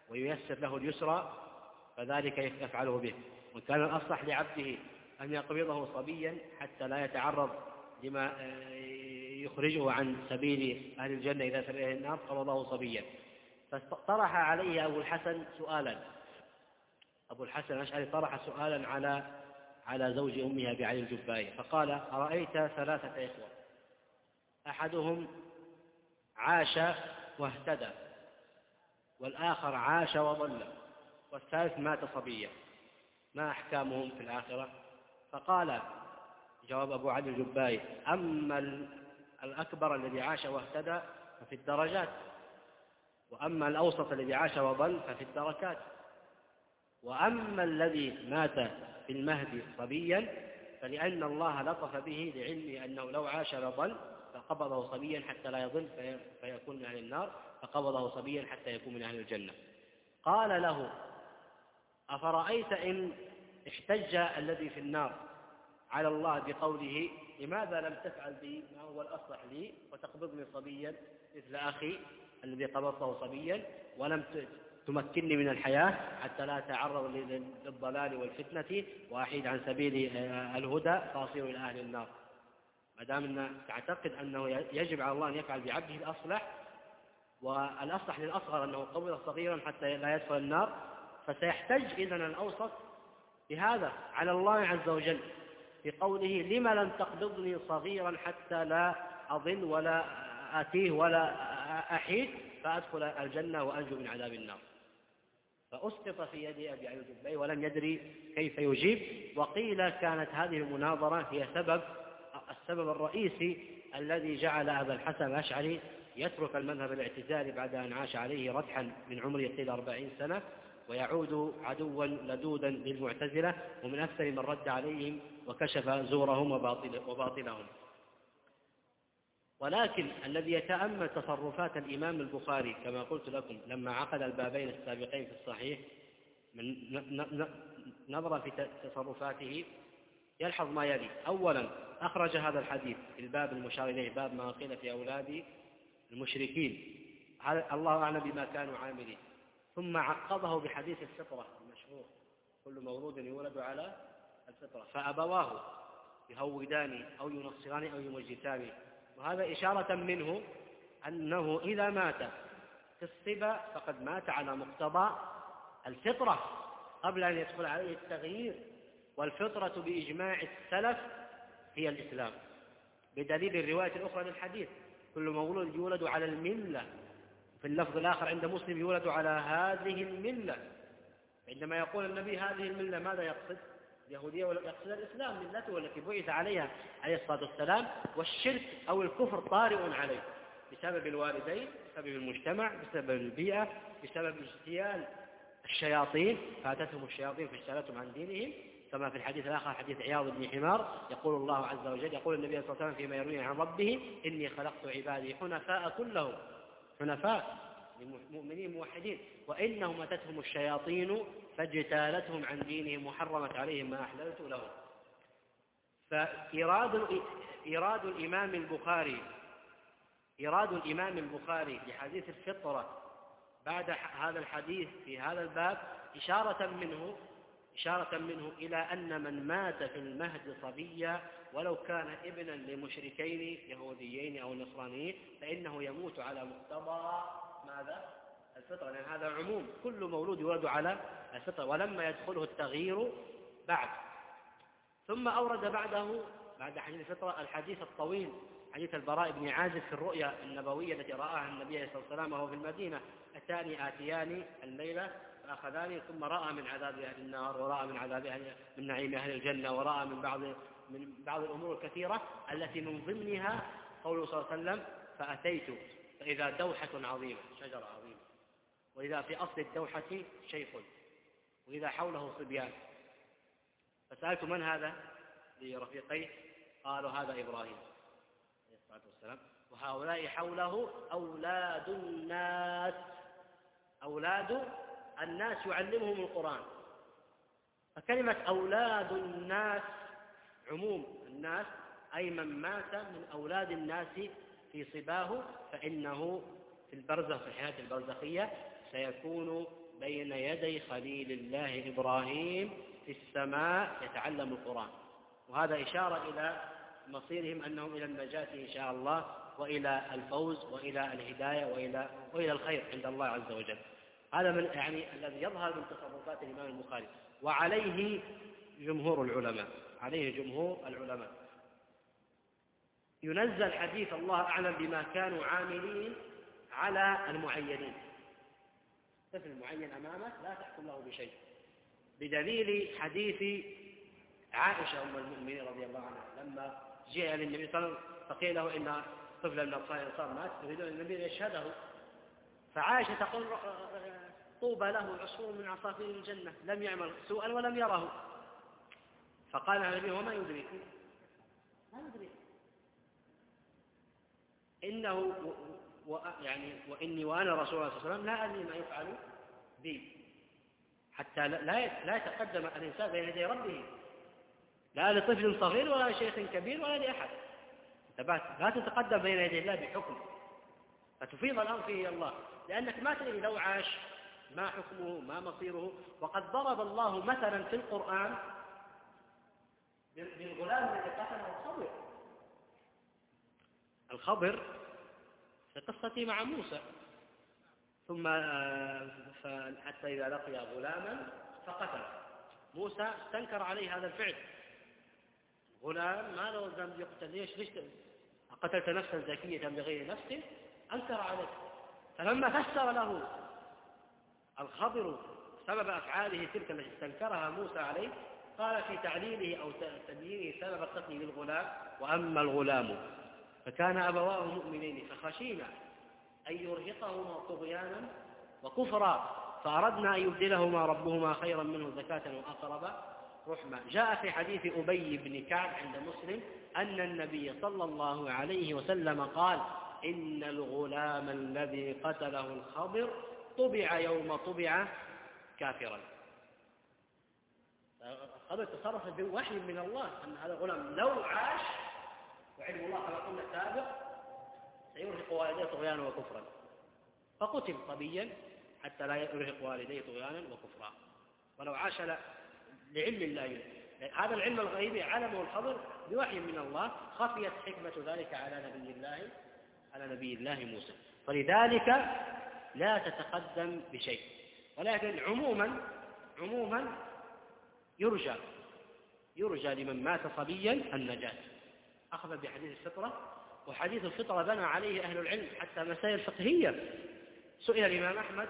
Speaker 1: وييسر له اليسرى فذلك يفعله به. وإن كان الأصلح لعبده أن يقبضه صبيا حتى لا يتعرض لما يخرجه عن سبيل أهل الجنة إذا سبيل النار قبضه صبيا. فطرح عليه أبو الحسن سؤالا أبو الحسن الأشعري طرح سؤالا على على زوج أمها بعلي الجبائي فقال أرأيت ثلاثة إخوة؟ أحدهم عاش واهتدى والآخر عاش وضل والثالث مات صبيا ما أحكامهم في الآخرة؟ فقال جواب أبو علي الجبائي أما الأكبر الذي عاش واهتدى ففي الدرجات وأما الأوسط الذي عاش وضل ففي الدركات. وأما الذي مات في المهد صبيا فلأن الله لطف به لعلمه أنه لو عاش لضل فقبضه صبيا حتى لا يضل فيكون من أهل النار فقبضه صبيا حتى يكون من أهل الجنة. قال له أفرأيت إن احتج الذي في النار؟ على الله بقوله لماذا لم تفعل بي؟ ما هو الأصلح لي؟ وتقبضني صبيا مثل أخي الذي قبضته صبيا ولم تمكنني من الحياة حتى لا أتعرض للضلال والفتنة. وأحيد عن سبيل آه، الهدى فأصير إلى أهل النار. ما دام أن تعتقد أنه يجب على الله أن يفعل بعبده الأصلح والأصلح للأصغر أنه قبض صغيرا حتى لا يدخل النار فسيحتج إذن الأوسط بهذا على الله عز وجل في قوله لما لم تقبضني صغيرا حتى لا أضل ولا آتيه ولا أحيد فأدخل الجنة وأنجو من عذاب النار. فأسقط في يد أبي عيوب البي ولم يدري كيف يجيب. وقيل كانت هذه المناظرة هي سبب السبب الرئيسي الذي جعل أبا الحسن الأشعري يترك المذهب الاعتزالي بعد أن عاش عليه ردحا من عمره قيل أربعين سنة ويعود عدوا لدودا للمعتزلة ومن أكثر من رد عليهم وكشف زورهم وباطلهم. ولكن الذي يتأمل تصرفات الإمام البخاري كما قلت لكم لما عقد البابين السابقين في الصحيح من نظر في تصرفاته يلحظ ما يلي. أولا أخرج هذا الحديث في الباب المشار إليه باب ما قيل في أولاد المشركين. الله أعلم بما كانوا عاملين. ثم عقبه بحديث الفطرة المشهور. كل مولود يولد على الفطرة. فأبواه يهودان أو ينصران أو يمجسان وهذا إشارة منه أنه إذا مات في الصبا فقد مات على مقتضى الفطرة قبل أن يدخل عليه التغيير والفطرة بإجماع السلف هي الإسلام. بدليل الرواية الأخرى للحديث كل مولود يولد على الملة. في اللفظ الآخر عند مسلم يولد على هذه الملة. عندما يقول النبي هذه الملة ماذا يقصد؟ اليهودية يقصد الإسلام ملته التي بعث عليها عليه الصلاة والسلام والشرك أو الكفر طارئ عليه بسبب الوالدين بسبب المجتمع بسبب البيئة بسبب اجتيال الشياطين فاتتهم الشياطين فاجتالتهم عن دينهم. كما في الحديث الآخر حديث عياض بن حمار يقول الله عز وجل يقول النبي صلى الله عليه وسلم فيما يرويه عن ربه إني خلقت عبادي حنفاء كلهم. حنفاء. للمؤمنين موحدين. وإنهم أتتهم الشياطين فاجتالتهم عن دينهم وحرمت عليهم ما أحللت لهم. فإيراد إيراد الإمام البخاري إيراد الإمام البخاري لحديث الفطرة بعد هذا الحديث في هذا الباب إشارة منه إشارة منه إلى أن من مات في المهد صبيا ولو كان ابنا لمشركين يهوديين أو نصرانيين فإنه يموت على مقتضى ماذا؟ الفطرة لأن هذا عموم. كل مولود يولد على الفطرة ولما يدخله التغيير بعد. ثم أورد بعده بعد حديث الفطرة الحديث الطويل حديث البراء بن عازب في الرؤيا النبوية التي رآها النبي صلى الله عليه وسلم وهو في المدينة. أتاني آتيان الليلة فأخذاني ثم رأى من عذاب أهل النار ورأى من عذاب أهل من نعيم أهل الجنة ورأى من بعض من بعض الأمور الكثيرة التي من ضمنها قوله صلى الله عليه وسلم فأتيت فإذا دوحة عظيمة شجرة عظيمة. وإذا في أصل الدوحة شيخ. وإذا حوله صبيان. فسألت من هذا؟ لرفيقيه. قالوا هذا إبراهيم عليه الصلاة والسلام. وهؤلاء حوله أولاد الناس. أولاد الناس يعلمهم القرآن. فكلمة أولاد الناس عموم الناس أي من مات من أولاد الناس في صباه فإنه في البرزخ في الحياة البرزخية سيكون بين يدي خليل الله إبراهيم في السماء يتعلم القرآن. وهذا إشارة إلى مصيرهم أنهم إلى النجاة إن شاء الله وإلى الفوز وإلى الهداية وإلى, وإلى الخير عند الله عز وجل. هذا من يعني الذي يظهر من تصرفات الإمام البخاري. وعليه جمهور العلماء عليه جمهور العلماء. ينزل حديث الله أعلم بما كانوا عاملين على المعينين. طفل معين أمامك لا تحكم له بشيء. بدليل حديث عائشة أم المؤمنين رضي الله عنها لما جاء للنبي صلى الله عليه وسلم فقيل له إن طفلا من أطفال الأنصار مات يريدون النبي يشهده. فعائشة تقول طوبى له عصفور من عصافير الجنة لم يعمل سوءا ولم يره. فقال النبي وما يدرك ما يدرك إنه و يعني وإني وأنا رسول الله صلى الله عليه وسلم لا أدري ما يفعل بي. حتى لا لا يتقدم الإنسان بين يدي ربه. لا لطفل صغير ولا لشيخ كبير ولا لأحد. لا تتقدم بين يدي الله بحكم. فتفيض الأمر فيه الله؟ لأنك ما تدري لو عاش ما حكمه ما مصيره. وقد ضرب الله مثلا في القرآن بالغلام الذي قتله الخضر الخضر في قصته مع موسى. ثم آه، حتى إذا لقي غلاما فقتله. موسى استنكر عليه هذا الفعل. غلام ما له ذنب يقتل؟ ليش؟ ليش قتلت نفسا زكية بغير نفس أنكر عليه. فلما فسر له الخضر سبب أفعاله تلك التي استنكرها موسى عليه قال في تعليله أو تبيينه سبب قتله للغلام وأما الغلام فكان أبواه مؤمنين فخشينا أن يرهقهما طغيانا وكفرا فأردنا أن يبدلهما ربهما خيرا منه زكاة وأقرب رحمة. جاء في حديث أبي بن كعب عند مسلم أن النبي صلى الله عليه وسلم قال إن الغلام الذي قتله الخضر طبع يوم طبع كافرا. الخضر تصرف بوحي من الله أن هذا الغلام لو عاش وعلم الله كما قلنا سابق سيرهق والديه طغيانا وكفرا. فقتل صبيا حتى لا يرهق والديه طغيانا وكفرا. ولو عاش لعلم الله. هذا العلم الغيبي علمه الخضر بوحي من الله خفيت حكمة ذلك على نبي الله على نبي الله موسى. ولذلك لا تتقدم بشيء. ولكن عموما عموما يرجى يرجى لمن مات صبيا النجاة. أخذ بحديث الفطرة وحديث الفطرة بنى عليه أهل العلم حتى مسائل فقهية. سئل الإمام أحمد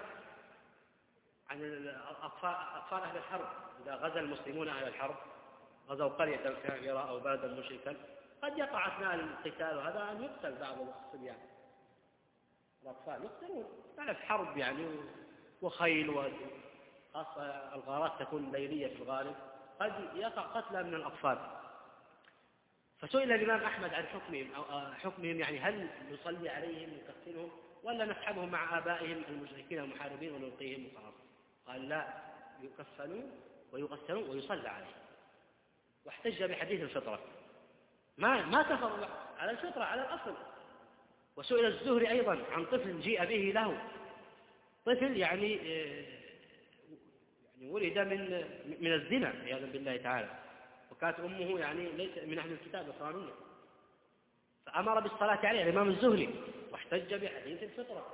Speaker 1: عن أطفال أهل الحرب إذا غزا المسلمون أهل الحرب غزوا قرية كافرة أو بلدا مشركا قد يقع أثناء القتال وهذا أن يقتل بعض الصبيان الأطفال يقتلون. تعرف حرب يعني وخيل وخاصة الغارات تكون ليلية في الغالب قد يقع قتلى من الأطفال. فسئل الإمام أحمد عن حكمهم أو آه، حكمهم يعني هل نصلي عليهم ونكفنهم ولا نسحبهم مع آبائهم المشركين المحاربين ونلقيهم وخلاص قال لا يكفنون ويغسلون ويصلى عليهم. واحتج بحديث الفطرة. ما ما كفروا على الفطرة على الأصل. وسئل الزهري أيضا عن طفل جيء به له. طفل يعني آه، يعني ولد من من الزنا عياذا بالله تعالى. وكانت أمه يعني ليس من أهل الكتاب الصرانية فأمر بالصلاة عليه الإمام الزهري واحتج بحديث الفطرة.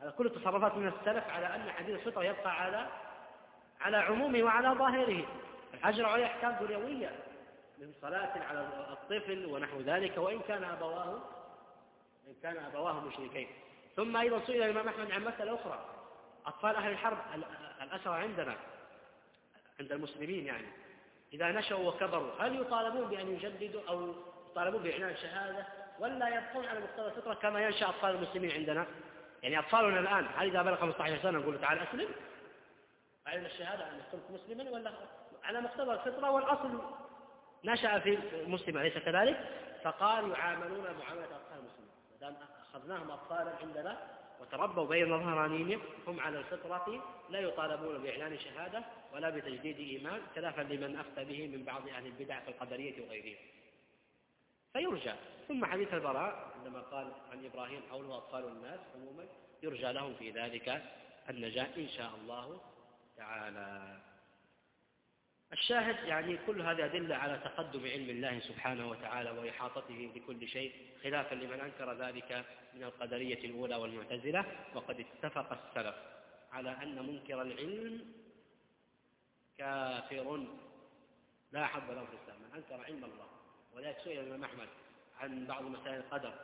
Speaker 1: هذا كل التصرفات من السلف على أن حديث الفطرة يبقى على على عمومه وعلى ظاهره. الحجر عليه أحكام دنيوية من صلاة على الطفل ونحو ذلك وإن كان أبواه إن كان أبواه مشركين. ثم أيضا سئل الإمام أحمد عن مسألة أخرى. أطفال أهل الحرب الأسرى عندنا عند المسلمين يعني. إذا نشأوا وكبروا هل يطالبون بأن يجددوا أو يطالبون بإعلان الشهادة ولا يبقون على مقتضى الفطرة كما ينشأ أطفال المسلمين عندنا؟ يعني أطفالنا الآن هل إذا بلغ 15 سنة نقول تعال أسلم؟ أعلن الشهادة أن يكون مسلما ولا على مقتضى الفطرة والأصل نشأ في مسلم أليس كذلك؟ فقال يعاملون معاملة أطفال المسلمين. دام أخذناهم أطفالا عندنا وتربوا بين ظهرانيهم هم على الفطرة لا يطالبون بإعلان شهادة ولا بتجديد إيمان خلافا لمن أفتى به من بعض أهل البدع في القدرية وغيرهم. فيرجى. ثم حديث البراء عندما قال عن إبراهيم حوله أطفال الناس عموما يرجى لهم في ذلك النجاة إن شاء الله تعالى. الشاهد يعني كل هذه أدلة على تقدم علم الله سبحانه وتعالى وإحاطته بكل شيء خلافا لمن أنكر ذلك من القدرية الأولى والمعتزلة وقد اتفق السلف على أن منكر العلم كافر. لا حظ له في الإسلام من أنكر علم الله ولذلك سئل الإمام أحمد عن بعض مسائل القدر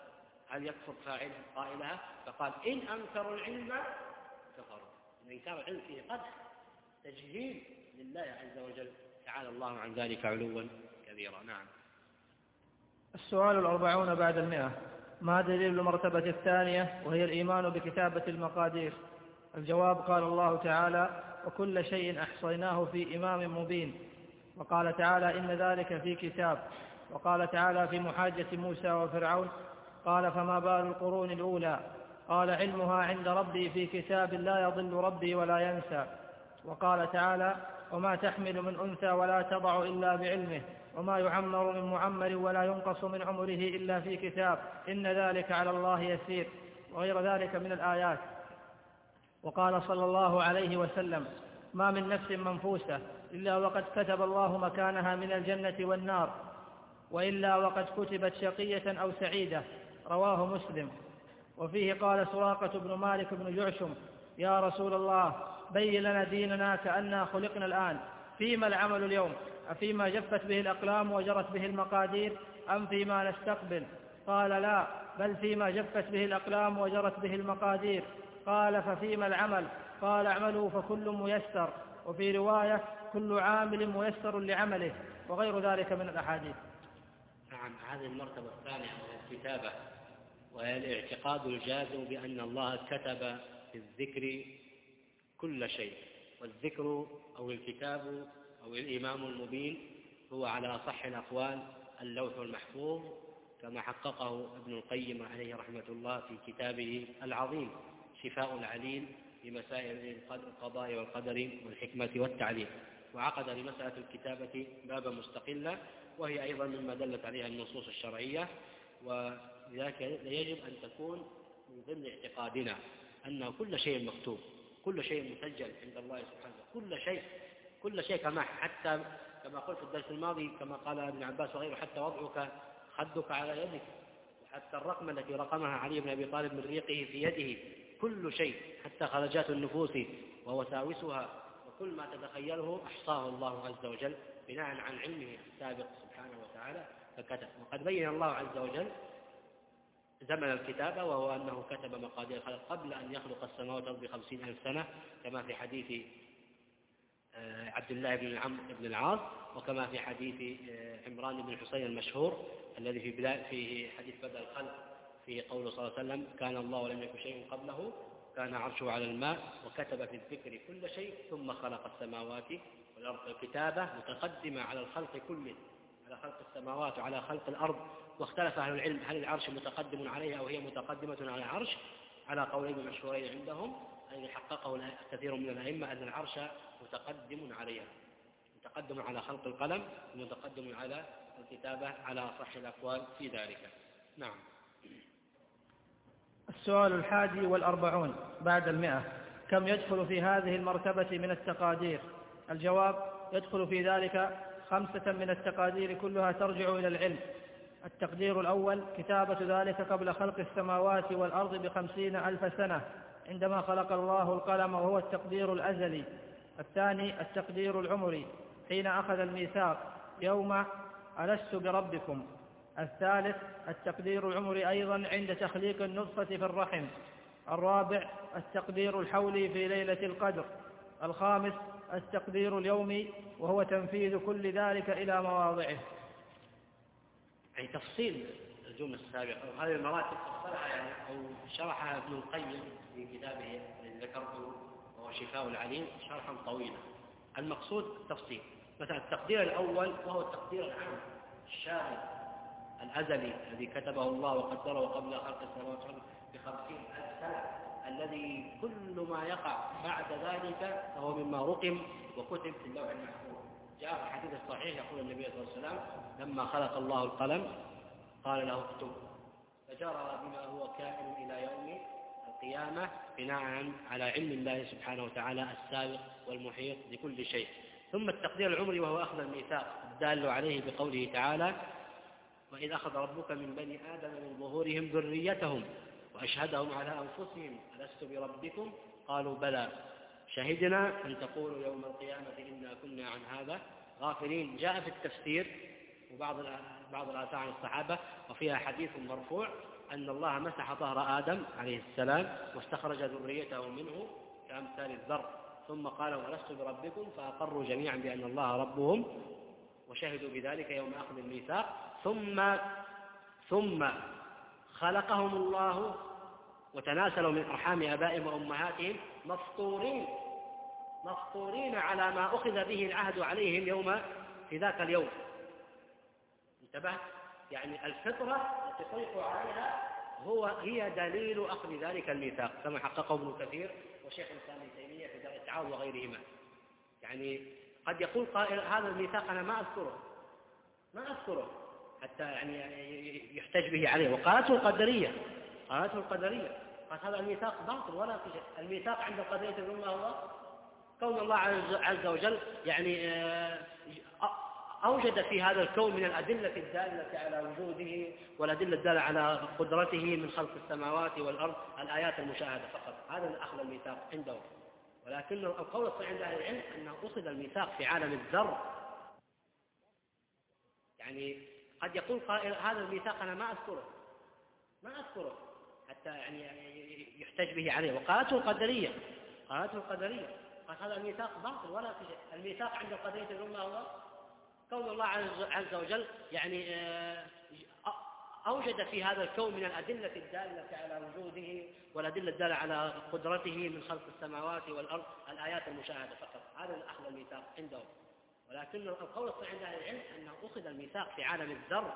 Speaker 1: هل يكفر فاعل قائلها؟ فقال إن أنكروا العلم كفروا إن إنكار العلم فيه قدح تجهيل لله عز وجل. تعالى الله عن ذلك علوا كبيرا. نعم.
Speaker 2: السؤال الأربعون بعد المئة. ما دليل المرتبة الثانية وهي الإيمان بكتابة المقادير؟ الجواب قال الله تعالى وكل شيء أحصيناه في إمام مبين. وقال تعالى إن ذلك في كتاب. وقال تعالى في محاجة موسى وفرعون قال فما بال القرون الأولى؟ قال علمها عند ربي في كتاب لا يضل ربي ولا ينسى. وقال تعالى وما تحمل من أنثى ولا تضع إلا بعلمه وما يعمر من معمر ولا ينقص من عمره إلا في كتاب إن ذلك على الله يسير وغير ذلك من الآيات. وقال صلى الله عليه وسلم ما من نفس منفوسة إلا وقد كتب الله مكانها من الجنة والنار وإلا وقد كتبت شقية أو سعيدة. رواه مسلم. وفيه قال سراقة بن مالك بن جعشم يا رسول الله بين لنا ديننا كأننا خلقنا الآن. فيما العمل اليوم؟ أفيما جفت به الأقلام وجرت به المقادير؟ أم فيما نستقبل؟ قال لا بل فيما جفت به الأقلام وجرت به المقادير. قال ففيما العمل؟ قال اعملوا فكل ميسر. وفي رواية كل عامل ميسر لعمله وغير ذلك من الأحاديث.
Speaker 1: نعم هذه المرتبة الثانية من الكتابة وهي الاعتقاد الجازم بأن الله كتب في الذكر كل شيء والذكر أو الكتاب أو الإمام المبين هو على أصح الأقوال اللوح المحفوظ كما حققه ابن القيم عليه رحمة الله في كتابه العظيم شفاء العليل في مسائل القضاء والقدر والحكمة والتعليم. وعقد لمسألة الكتابة بابا مستقلا وهي أيضا مما دلت عليها النصوص الشرعية ولذلك يجب أن تكون من ضمن اعتقادنا أن كل شيء مكتوب. كل شيء مسجل عند الله سبحانه كل شيء كل شيء كما حتى كما قلت في الدرس الماضي كما قال ابن عباس وغيره حتى وضعك خدك على يدك وحتى الرقم التي رقمها علي بن أبي طالب من ريقه في يده كل شيء حتى خرجات النفوس ووساوسها وكل ما تتخيله أحصاه الله عز وجل بناء عن علمه السابق سبحانه وتعالى فكتب. وقد بين الله عز وجل زمن الكتابة وهو أنه كتب مقادير الخلق قبل أن يخلق السماوات والأرض بخمسين ألف سنة كما في حديث آه، عبد الله بن عمرو بن العاص وكما في حديث آه، عمران بن حسين المشهور الذي في بداية في حديث بدء الخلق في قوله صلى الله عليه وسلم كان الله ولم يكن شيء قبله كان عرشه على الماء وكتب في الذكر كل شيء ثم خلق السماوات والأرض الكتابة متقدمة على الخلق كله. على خلق السماوات وعلى خلق الأرض واختلف أهل العلم هل العرش متقدم عليها أو هي متقدمة على العرش؟ على قولين مشهورين عندهم الذي حققه كثير من الأئمة أن العرش متقدم عليها متقدم على خلق القلم ومتقدم على الكتابة على صح الأقوال في ذلك. نعم.
Speaker 2: السؤال الحادي والأربعون بعد المئة. كم يدخل في هذه المرتبة من التقادير؟ الجواب يدخل في ذلك خمسة من التقادير كلها ترجع إلى العلم. التقدير الأول كتابة ذلك قبل خلق السماوات والأرض بخمسين ألف سنة عندما خلق الله القلم وهو التقدير الأزلي. الثاني التقدير العمري حين أخذ الميثاق يوم ألست بربكم. الثالث التقدير العمري أيضا عند تخليق النطفة في الرحم. الرابع التقدير الحولي في ليلة القدر. الخامس التقدير اليومي وهو تنفيذ كل ذلك إلى مواضعه.
Speaker 1: يعني تفصيل الجملة السابقة وهذه المراتب فصلها يعني أو شرحها ابن القيم في كتابه الذي ذكرته وهو شفاء العليم شرحا طويلا. المقصود التفصيل. مثلا التقدير الأول وهو التقدير العام. الشامل الأزلي الذي كتبه الله وقدره قبل خلق السماوات والأرض بخمسين ألف سنة. الذي كل ما يقع بعد ذلك فهو مما رقم وكتب في اللوح المحفوظ. جاء في الحديث الصحيح يقول النبي صلى الله عليه وسلم لما خلق الله القلم قال له اكتب. فجرى بما هو كائن إلى يوم القيامة بناء على علم الله سبحانه وتعالى السابق والمحيط لكل شيء. ثم التقدير العمري وهو أخذ الميثاق الدال عليه بقوله تعالى وإذ أخذ ربك من بني آدم من ظهورهم ذريتهم وأشهدهم على أنفسهم ألست بربكم؟ قالوا بلى. شهدنا أن تقولوا يوم القيامة إنا كنا عن هذا غافلين. جاء في التفسير وبعض بعض الآثار عن الصحابة وفيها حديث مرفوع أن الله مسح ظهر آدم عليه السلام واستخرج ذريته منه كأمثال الذر. ثم قال ولست بربكم؟ فأقروا جميعا بأن الله ربهم وشهدوا بذلك يوم أخذ الميثاق. ثم ثم خلقهم الله وتناسلوا من أرحام آبائهم وأمهاتهم مفطورين مفطورين على ما أخذ به العهد عليهم يوم في ذاك اليوم. انتبهت يعني الفطرة التي طلقوا عليها هو هي دليل أخذ ذلك الميثاق كما حققه ابن كثير وشيخ الإسلام ابن تيمية في دار التعاون وغيرهما. يعني قد يقول قائل هذا الميثاق أنا ما أذكره ما أذكره حتى يعني يحتج به عليه. وقالته القدرية قالته القدرية. قالت هذا الميثاق باطل ولا في شيء. الميثاق عند القدرية الأمة هو؟ كون الله عز وجل يعني آه، أوجد في هذا الكون من الأدلة الدالة على وجوده والأدلة الدالة على قدرته من خلق السماوات والأرض الآيات المشاهدة فقط. هذا أخذ الميثاق عنده. ولكن القول الصحيح عند أهل العلم أنه أخذ الميثاق في عالم الذر. يعني قد يقول قائل هذا الميثاق أنا ما أذكره. ما أذكره. حتى يعني يحتج به عليه. وقالته القدرية. قالته القدرية. قال هذا الميثاق باطل ولا في شيء الميثاق عند القدرية الأمة هو؟ كون الله عز وجل يعني آه، أوجد في هذا الكون من الأدلة الدالة على وجوده والأدلة الدالة على قدرته من خلق السماوات والأرض الآيات المشاهدة فقط. هذا أخذ الميثاق عنده ولكن القول عند أهل العلم أنه أخذ الميثاق في عالم الذر.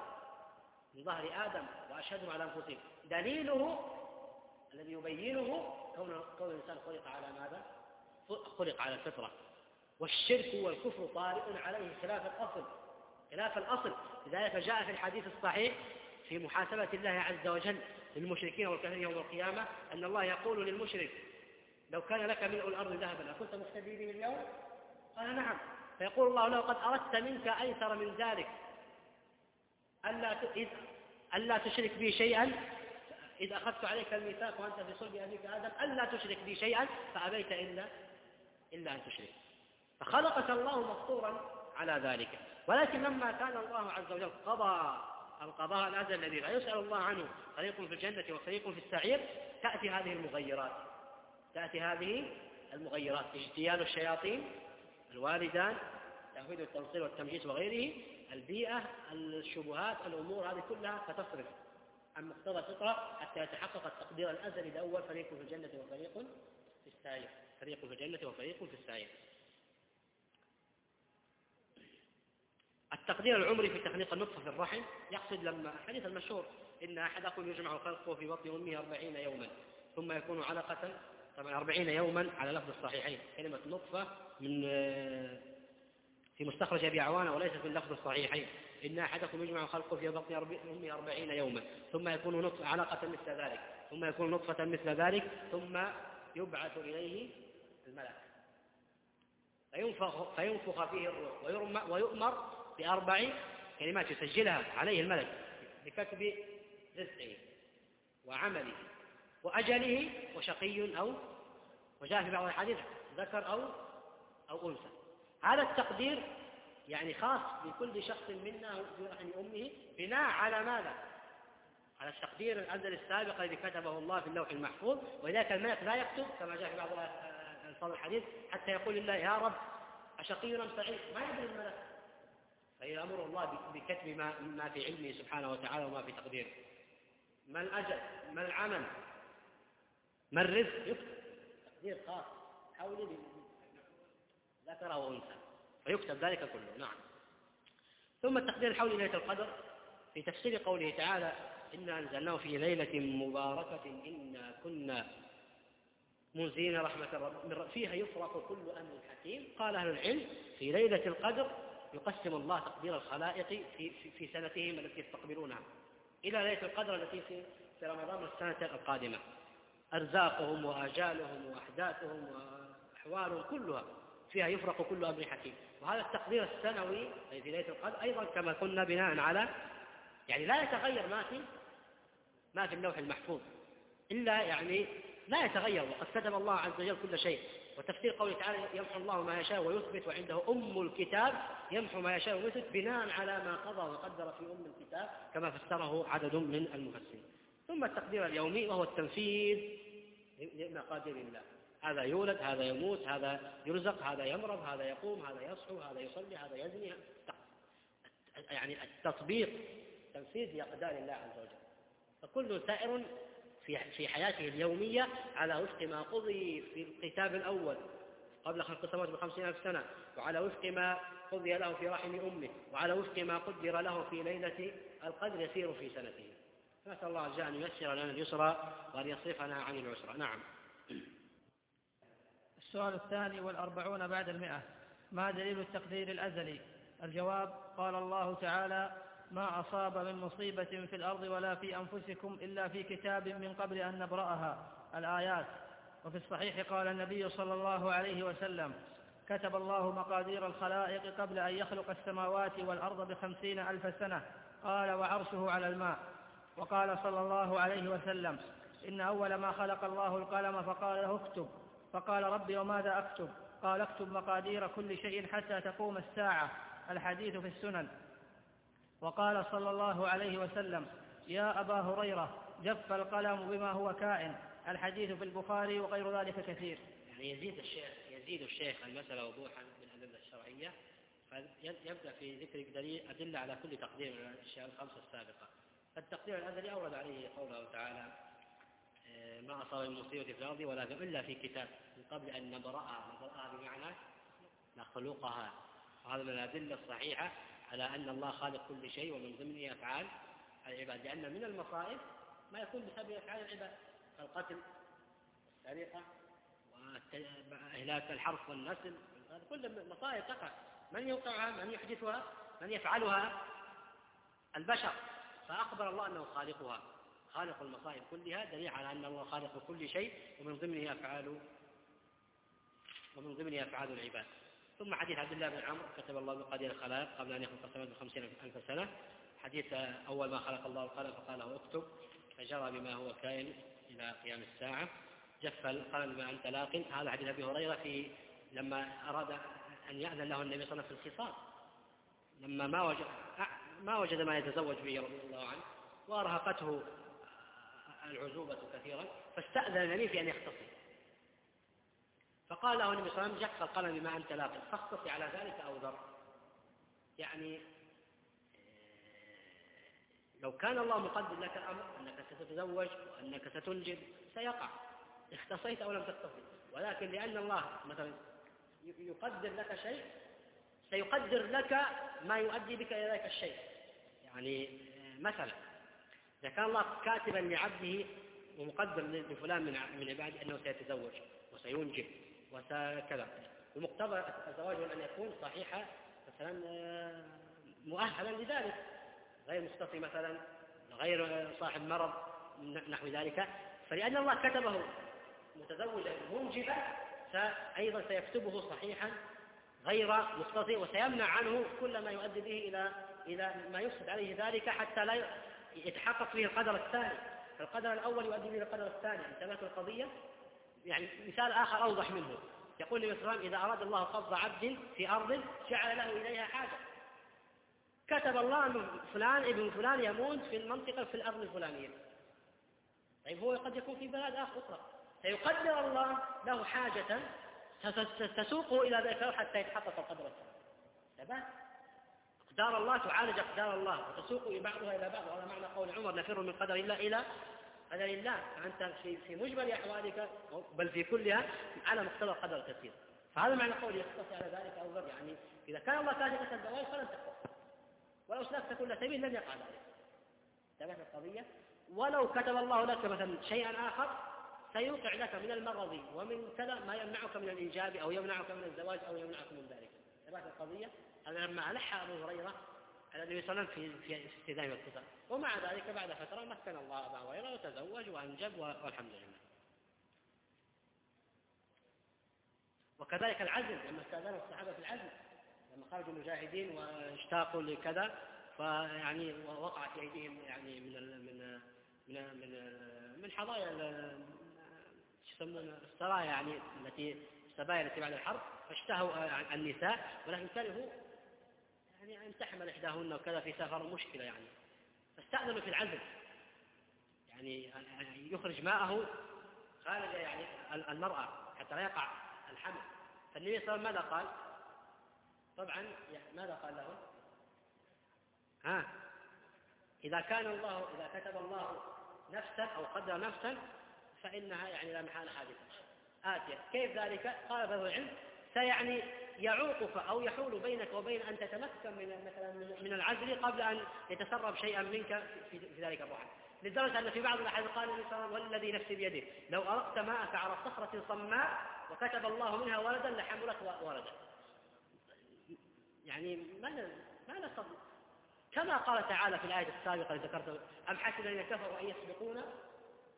Speaker 1: من ظهر آدم وأشهدهم على أنفسهم. دليله الذي يبينه كون كون الإنسان خلق على ماذا؟ خلق على الفطرة. والشرك والكفر طارئ عليه خلاف الأصل. خلاف الأصل. لذلك جاء في الحديث الصحيح في محاسبة الله عز وجل للمشركين والكافرين يوم القيامة أن الله يقول للمشرك لو كان لك ملء الأرض ذهبا أكنت مفتدي به اليوم؟ قال نعم. فيقول الله له قد أردت منك أيسر من ذلك. ألا ألا تشرك بي شيئا إذا أخذت عليك الميثاق وأنت في صلب أبيك آدم ألا تشرك بي شيئا فأبيت إلا إلا أن تشرك. فخلقك الله مفطورا على ذلك. ولكن لما كان الله عز وجل قضى القضاء الأزل الذي لا يسأل الله عنه فريق في الجنة وفريق في السعير تأتي هذه المغيرات. تأتي هذه المغيرات. اجتيال الشياطين الوالدان تهويد التنصير والتمجيس وغيره البيئة الشبهات الأمور هذه كلها فتصرف. عن مقتضى الفطرة حتى يتحقق التقدير الأزلي الأول فريق في الجنة وفريق في السعير فريق في الجنة وفريق في السعير التقدير العمري في تخليق النطفة في الرحم يقصد لما الحديث المشهور إن أحدكم يجمع خلقه في بطن أمه أربعين يوما ثم يكون علقة طبعا أربعين يوما على لفظ الصحيحين. كلمة نطفة من في مستخرج أبي عوانة وليس في اللفظ الصحيحين. إن أحدكم يجمع خلقه في بطن أمه أربعين يوما ثم يكون نطفة علقة مثل ذلك. ثم يكون نطفة مثل ذلك ثم يبعث إليه الملك. فينفخ, فينفخ فيه الروح ويؤمر بأربع كلمات يسجلها عليه الملك بكتب رزقه وعمله وأجله وشقي أو وجاء في بعض الحديث ذكر أو أو أنثى. هذا التقدير يعني خاص بكل شخص منا في رحم أمه بناء على ماذا؟ على التقدير الأزل السابق الذي كتبه الله في اللوح المحفوظ ولذلك الملك لا يكتب كما جاء في بعض ألفاظ الحديث حتى يقول لله يا رب أشقي أم سعيد؟ ما يدري الملك. فيأمر الله بكتب ما, ما في علمه سبحانه وتعالى وما في تقديره. ما الأجل؟ ما العمل؟ ما الرزق؟ يكتب. تقدير خاص. حولي ذكر أو أنثى. فيكتب ذلك كله. نعم. ثم التقدير حول ليلة القدر. في تفسير قوله تعالى إنا أنزلناه في ليلة مباركة إنا كنا منزلين رحمة رب فيها يفرق كل أمر حكيم. قال أهل العلم في ليلة القدر يقسم الله تقدير الخلائق في, في, في سنتهم التي يستقبلونها. إلى ليلة القدر التي في, في رمضان السنة القادمة. أرزاقهم وآجالهم وأحداثهم وأحوالهم كلها. فيها يفرق كل أمر حكيم. وهذا التقدير السنوي أي في ليلة القدر أيضا كما قلنا بناء على يعني لا يتغير ما في ما في اللوح المحفوظ. إلا يعني لا يتغير وقد كتب الله عز وجل كل شيء. وتفسير قوله تعالى يمحو الله ما يشاء ويثبت وعنده أم الكتاب يمحو ما يشاء ويثبت بناء على ما قضى وقدر في أم الكتاب كما فسره عدد من المفسرين. ثم التقدير اليومي وهو التنفيذ لمقادير الله. هذا يولد هذا يموت هذا يرزق هذا يمرض هذا يقوم هذا يصحو هذا يصلي هذا يزني. يعني التطبيق تنفيذ لأقدار الله عز وجل. فكل سائر في في حياته اليومية على وفق ما قضي في الكتاب الأول قبل خلق السماوات بخمسين ألف سنة وعلى وفق ما قضي له في رحم أمه وعلى وفق ما قدر له في ليلة القدر يسير في سنته. نسأل الله عز وجل أن ييسر لنا اليسرى وأن يصرفنا عن العسرى نعم.
Speaker 2: السؤال الثاني والأربعون بعد المئة. ما دليل التقدير الأزلي؟ الجواب قال الله تعالى ما أصاب من مصيبة في الأرض ولا في أنفسكم إلا في كتاب من قبل أن نبرأها. الآيات. وفي الصحيح قال النبي صلى الله عليه وسلم كتب الله مقادير الخلائق قبل أن يخلق السماوات والأرض بخمسين ألف سنة. قال وعرشه على الماء. وقال صلى الله عليه وسلم إن أول ما خلق الله القلم فقال له اكتب. فقال ربي وماذا أكتب؟ قال اكتب مقادير كل شيء حتى تقوم الساعة. الحديث في السنن. وقال صلى الله عليه وسلم يا أبا هريرة جف القلم بما هو كائن. الحديث في البخاري وغير ذلك كثير.
Speaker 1: يعني يزيد الشيخ يزيد الشيخ المسألة وضوحا بالأدلة الشرعية. فيبدأ في ذكر دليل أدلة على كل تقدير من الأشياء الخمسة السابقة. التقدير الأزلي أورد عليه قوله تعالى ما أصاب من مصيبة في الأرض ولا إلا في كتاب. من قبل أن نبرأها نبرأها بمعنى نخلقها. وهذا من الأدلة الصحيحة على أن الله خالق كل شيء ومن ضمنه أفعال العباد. لأن من المصائب ما يكون بسبب أفعال العباد. القتل السرقة وإهلاك الحرث والنسل. كل المصائب تقع. من يوقعها؟ من يحدثها؟ من يفعلها؟ البشر. فأخبر الله أنه خالقها. خالق المصائب كلها دليل على أن الله خالق كل شيء ومن ضمنه أفعال ومن ضمنه أفعال العباد. ثم حديث عبد الله بن عمرو كتب الله بقدير الخلائق قبل أن يخلق السماوات بخمسين ألف سنة. حديث أول ما خلق الله القلم فقال اكتب. فجرى بما هو كائن إلى قيام الساعة. جف القلم بما أنت لاق. هذا حديث أبي هريرة في لما أراد أن يأذن له النبي صلى الله عليه وسلم في الخصام. لما ما وجد ما وجد ما يتزوج به رضي الله عنه وأرهقته العزوبة كثيرا فاستأذن النبي في أن يختصر. فقال له النبي صلى الله عليه وسلم جف القلم بما أنت لاق فاختصي على ذلك أو ذر يعني لو كان الله مقدر لك الأمر أنك ستتزوج وأنك ستنجب سيقع. اختصيت أو لم تختصي ولكن لأن الله مثلا يقدر لك شيء سيقدر لك ما يؤدي بك إلى ذلك الشيء. يعني مثلا إذا كان الله كاتبا لعبده ومقدر لفلان من من عباده أنه سيتزوج وسينجب وكذا ومقتضى الزواج أن يكون صحيحا مثلا آه، مؤهلا لذلك. غير مختصي مثلا غير صاحب مرض نحو ذلك. فلأن الله كتبه متزوجا منجبا فأيضا سيكتبه صحيحا غير مختصي وسيمنع عنه كل ما يؤدي به إلى إلى ما يفسد عليه ذلك حتى لا يتحقق فيه القدر الثاني. القدر الأول يؤدي به القدر الثاني. انتبهت القضية؟ يعني مثال آخر أوضح منه. يقول النبي صلى الله عليه وسلم إذا أراد الله قبض عبد في أرض جعل له إليها حاجة. كتب الله أن فلان ابن فلان يموت في المنطقة في الأرض الفلانية. طيب هو قد يكون في بلاد أخرى. فيقدر الله له حاجة تسوقه إلى ذلك حتى يتحقق القدر الثاني. أقدار الله تعالج أقدار الله وتسوق بعضها إلى بعض. وهذا معنى قول عمر نفر من قدر الله إلى قدر الله. فأنت في في مجمل أحوالك بل في كلها على مقتضى القدر الكثير فهذا معنى قول يختص على ذلك أو غير يعني إذا كان الله كاتب الزواج فلن تختص ولو سلكت كل سبيل لن يقع ذلك. انتبهت القضية؟ ولو كتب الله لك مثلا شيئا آخر سيوقع لك من المرض ومن كذا ما يمنعك من الإنجاب أو يمنعك من الزواج أو يمنعك من ذلك. انتبهت القضية؟ هذا لما ألح أبو هريرة على النبي صلى الله عليه وسلم في في استدامة القتال ومع ذلك بعد فترة مكن الله أبا هريرة وتزوج وأنجب والحمد لله. وكذلك العزل لما استأذن الصحابة في العزل لما خرجوا المجاهدين واشتاقوا لكذا فيعني وقع في أيديهم يعني من من من من من يسمون السرايا يعني التي السبايا التي بعد الحرب فاشتهوا النساء ولكن كرهوا يعني أن تحمل إحداهن وكذا في سفر مشكلة يعني. فاستأذنوا في العزل. يعني يخرج ماءه خارج يعني المرأة حتى لا يقع الحمل. فالنبي صلى الله عليه وسلم ماذا قال؟ طبعا ماذا قال لهم؟ ها؟ إذا كان الله إذا كتب الله نفسا أو قدر نفسا فإنها يعني لا محالة حادثة. آتية. كيف ذلك؟ قال بعض العلم سيعني يعوقك أو يحول بينك وبين أن تتمكن من مثلا من العزل قبل أن يتسرب شيئا منك في ذلك الرحم لدرجة أن في بعض الأحاديث قال النبي صلى والذي نفسي بيده. لو أرقت ماءك على صخرة صماء وكتب الله منها ولدا لحملت ولدا. يعني ماذا ماذا صدق كما قال تعالى في الآية السابقة التي ذكرت أم حسب الذين كفروا أن يسبقونا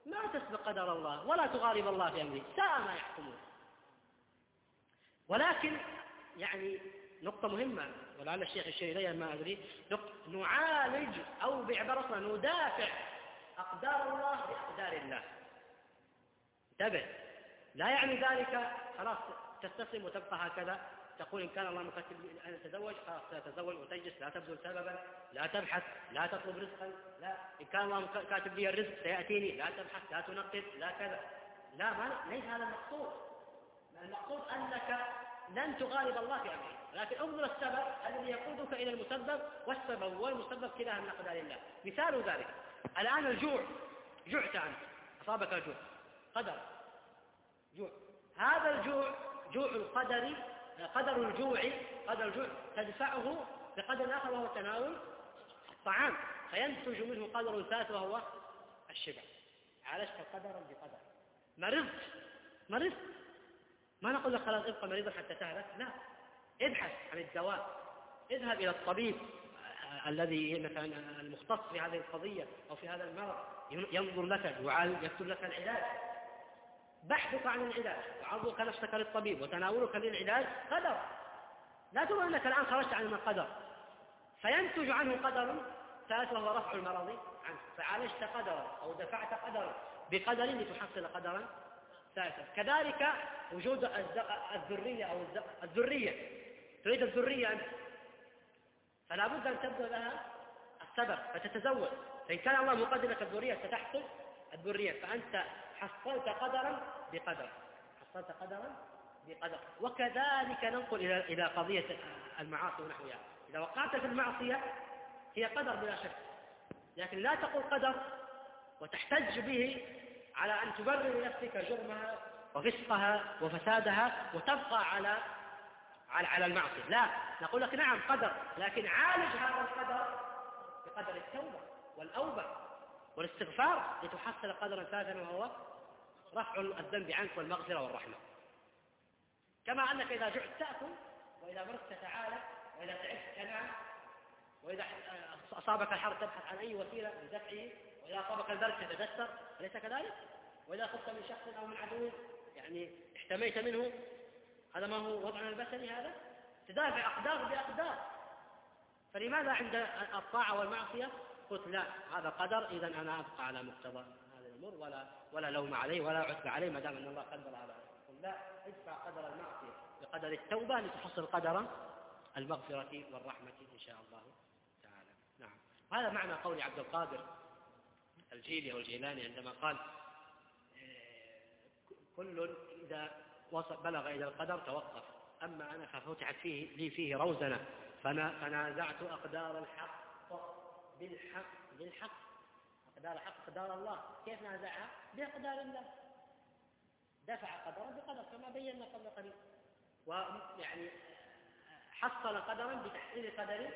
Speaker 1: ما تسبق قدر الله ولا تغالب الله في أمره ساء ما يحكمون. ولكن يعني نقطة مهمة ولعل الشيخ يشير إليها ما أدري. نعالج أو بعبارة ندافع أقدار الله بأقدار الله. انتبه. لا يعني ذلك خلاص تستسلم وتبقى هكذا. تقول إن كان الله مكتب لي أن أتزوج خلاص تتزوج وتجلس لا تبذل سببا لا تبحث لا تطلب رزقا لا. إن كان الله كاتب لي الرزق سيأتيني لا تبحث لا تنقذ لا كذا. لا ما ليس هذا المقصود. المقصود أنك لن تغالب الله في أمره لكن انظر السبب الذي يقودك إلى المسبب والسبب والمسبب كلاها من أقدار الله. مثال ذلك الآن الجوع. جعت أنت. أصابك الجوع قدر. جوع. هذا الجوع جوع القدر قدر الجوع قدر الجوع تدفعه بقدر آخر وهو تناول الطعام. فينتج منه قدر ثالث وهو الشبع. عالجت قدرا بقدر. مرضت. مرضت. ما نقول لك خلاص ابقى مريضا حتى تهلك لا. ابحث عن الدواء. اذهب إلى الطبيب الذي مثلا المختص في هذه القضية أو في هذا المرض ينظر لك يكتب لك العلاج. بحثك عن العلاج. وعرضك نفسك للطبيب وتناولك للعلاج قدر. لا تقول أنك الآن خرجت عن القدر فينتج عنه قدر ثالث وهو رفع المرض عنك فعالجت قدرا أو دفعت قدرا بقدر لتحصل قدرا. ثالثا. كذلك وجود الذرية أو الذرية. تريد الذرية أنت. فلا بد أن تبدو لها السبب فتتزوج. فإن كان الله مقدر لك الذرية ستحصل الذرية. فأنت حصلت قدرا بقدر. حصلت قدرا بقدر. وكذلك ننقل إلى إلى قضية المعاصي ونحوها. إذا وقعت في المعصية هي قدر بلا شك. لكن لا تقول قدر وتحتج به على أن تبرر لنفسك جرمها وفسقها وفسادها وتبقى على على على المعصية. لا نقول لك نعم قدر. لكن عالج هذا القدر بقدر التوبة والأوبة والاستغفار لتحصل قدرا ثالثا وهو رفع الذنب عنك والمغفرة والرحمة. كما أنك إذا جعت تأكل وإذا مرت تتعالى وإذا تعبت تنام وإذا أصابك الحر تبحث عن أي وسيلة لدفعه وإذا أصابك البرد تتدثر أليس كذلك؟ وإذا خفت من شخص أو من عدو يعني احتميت منه هذا ما هو وضعنا البشري هذا؟ تدافع أقدار بأقدار. فلماذا عند الطاعة والمعصية؟ قلت لا هذا قدر إذا أنا أبقى على مقتضى هذه الأمور ولا ولا لوم عليه ولا عتب عليه ما دام أن الله قدر قل لا ادفع قدر المعصية. بقدر التوبة لتحصل قدر المغفرة والرحمة إن شاء الله تعالى. نعم. هذا معنى قول عبد القادر. الجيلي أو الجيلاني عندما قال كل إذا بلغ إلى القدر توقف. أما أنا ففتحت فيه لي فيه روزنة فنازعت أقدار الحق بالحق بالحق. أقدار الحق أقدار الله. كيف نازعها؟ بأقدار الله. دفع قدرا بقدر كما بينا قبل قليل. ويعني حصل قدرا بتحصيل قدر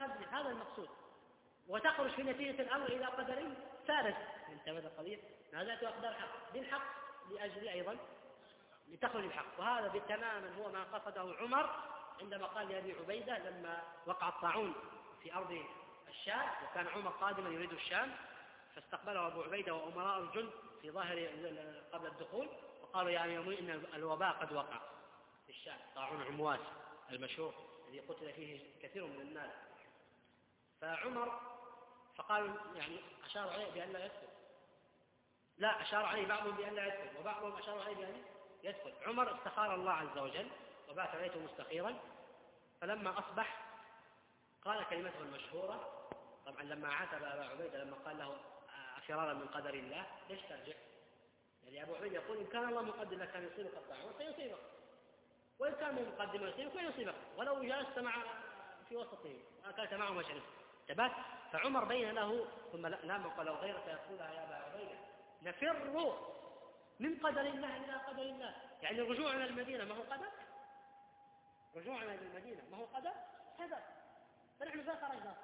Speaker 1: قبل هذا المقصود. وتخرج في نتيجة الأمر إلى قدر. ثالث انتبه القضية نازعت أقدار الحق. بالحق لأجل أيضا لتخرج الحق. وهذا تماما هو ما قصده عمر عندما قال لأبي عبيدة لما وقع الطاعون في أرض الشام وكان عمر قادما يريد الشام فاستقبله أبو عبيدة وأمراء الجند في ظاهر قبل الدخول وقالوا يا أمير إن الوباء قد وقع في الشام. طاعون عمواس المشهور الذي قتل فيه كثير من الناس. فعمر فقالوا يعني أشار عليه بأن لا يدخل. لا أشار عليه بعضهم بأن لا يدخل وبعضهم أشار عليه بأن يدخل. عمر استخار الله عز وجل وبعث عليه مستخيرا فلما أصبح قال كلمته المشهورة طبعا لما عاتب أبا عبيدة لما قال له فرارا من قدر الله ليش ترجع؟ يعني أبو عبيدة يقول إن كان الله مقدر لك أن يصيبك الطاعون سيصيبك وإن كان مو مقدما يصيبك فيصيبك. ولو جلست مع في وسطهم أكلت معهم وشربت تبات فعمر بين له ثم لا قال لو غيرك يقولها يا أبا عبيدة نفر من قدر الله إلى قدر الله. يعني الرجوع إلى المدينة ما هو قدر؟ رجوعنا إلى المدينة ما هو قدر؟ قدر. فنحن ما خرجنا.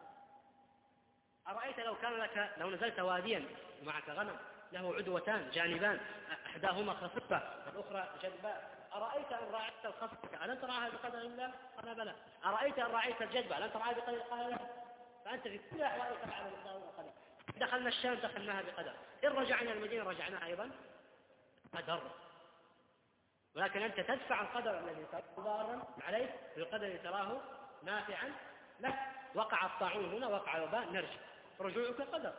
Speaker 1: أرأيت لو كان لك لو نزلت واديا ومعك غنم له عدوتان جانبان إحداهما خصبة والأخرى جدباء أرأيت أن راعيت الخصبة ألم تراها بقدر الله؟ قال بلى. أرأيت أن راعيت الجدبة ألم تراها بقدر قال لا. فأنت في كل أحوالك على بقدر. دخلنا الشام دخلناها بقدر. إن رجعنا المدينة رجعناها أيضا قدر ولكن أنت تدفع القدر الذي تراه ضارا عليك بالقدر الذي تراه نافعا لك. وقع الطاعون هنا وقع وباء نرجع. رجوعك قدر.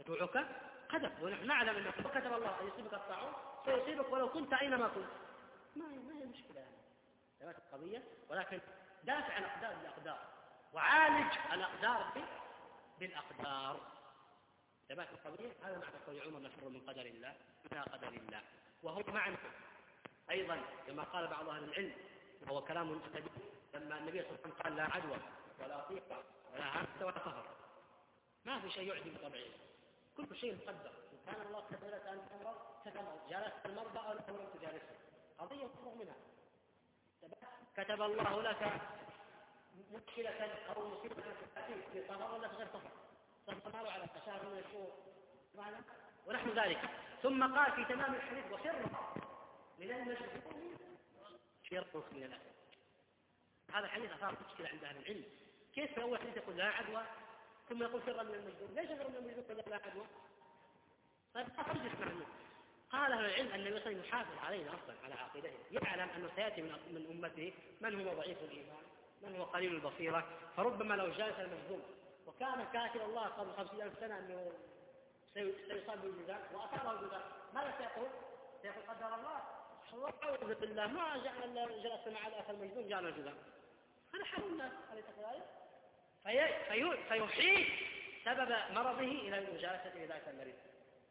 Speaker 1: رجوعك قدر. ونحن نعلم أنه كتب الله أن يصيبك الطاعون سيصيبك ولو كنت أينما كنت. ما هي ما هي مشكلة يعني. القضية ولكن دافع الأقدار بالأقدار وعالج الأقدار بالأقدار. ثبات القضية هذا معنى قول عمر نفر من قدر الله إلى قدر الله. وهو معنى أيضا كما قال بعض أهل العلم وهو كلام قديم لما النبي صلى الله عليه وسلم قال لا عدوى ولا طيقة ولا همس ولا قهر ما في شيء يعدي بطبعه كل شيء مقدر إن كان الله لك أن تمرض كتب جالست المرضى أو لم تجالسه قضية مفروغ منها. كتب الله لك مشكلة أو مصيبة تأتي في طهر ولا في غير طهر فالطهر على شهر من الشهور ونحن ذلك. ثم قال في تمام الحديث وسر من المجهول شر من الأسد هذا الحديث أثار مشكلة عند أهل العلم. كيف أول حديث يقول لا عدوى ثم يقول شر من المجهول ليش شر من المجهول لا عدوى؟ طيب أخرج معنى قال أهل العلم أن النبي صلى الله عليه وسلم يحافظ علينا أصلا على عقيدته. يعلم أنه سيأتي من أمته من هو ضعيف الإيمان. من هو قليل البصيرة؟ فربما لو جالس المجذوم وكان كاتب الله قبل خمسين ألف سنة أنه سيصاب بالجزاء وأصابه الجزاء. ماذا سيقول؟ سيقول قدر الله. الله أعوذ بالله. ما جعل جلس مع الأخ المجذوم جعل الجزاء. هذا حال الناس أليس كذلك؟ في فيحيل سبب مرضه إلى المجالسة لذلك المريض.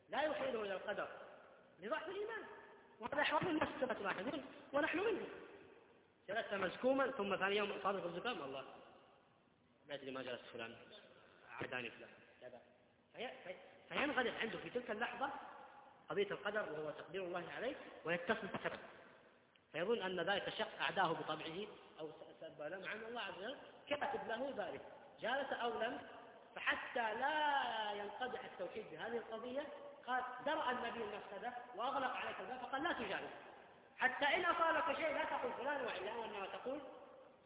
Speaker 1: لا يحيله إلى القدر. لضعف الإيمان. وهذا أحوال الناس كما تلاحظون ونحن منهم جلست مزكوما ثم ثاني يوم صادق الزكام الله. ما أدري ما جلست فلان. عداني فلان. فينغلق عنده في تلك اللحظة قضية القدر وهو تقدير الله عليه ويتصل بسبب. فيظن أن ذلك الشخص أعداه بطبعه أو سبب له مع الله عز وجل كاتب له ذلك. جالس أو لم فحتى لا ينقدح التوحيد بهذه القضية قال درأ النبي المفسدة وأغلق عليك الباب فقال لا تجالس. حتى إن أصابك شيء لا تقول فلان وعلان وإنما تقول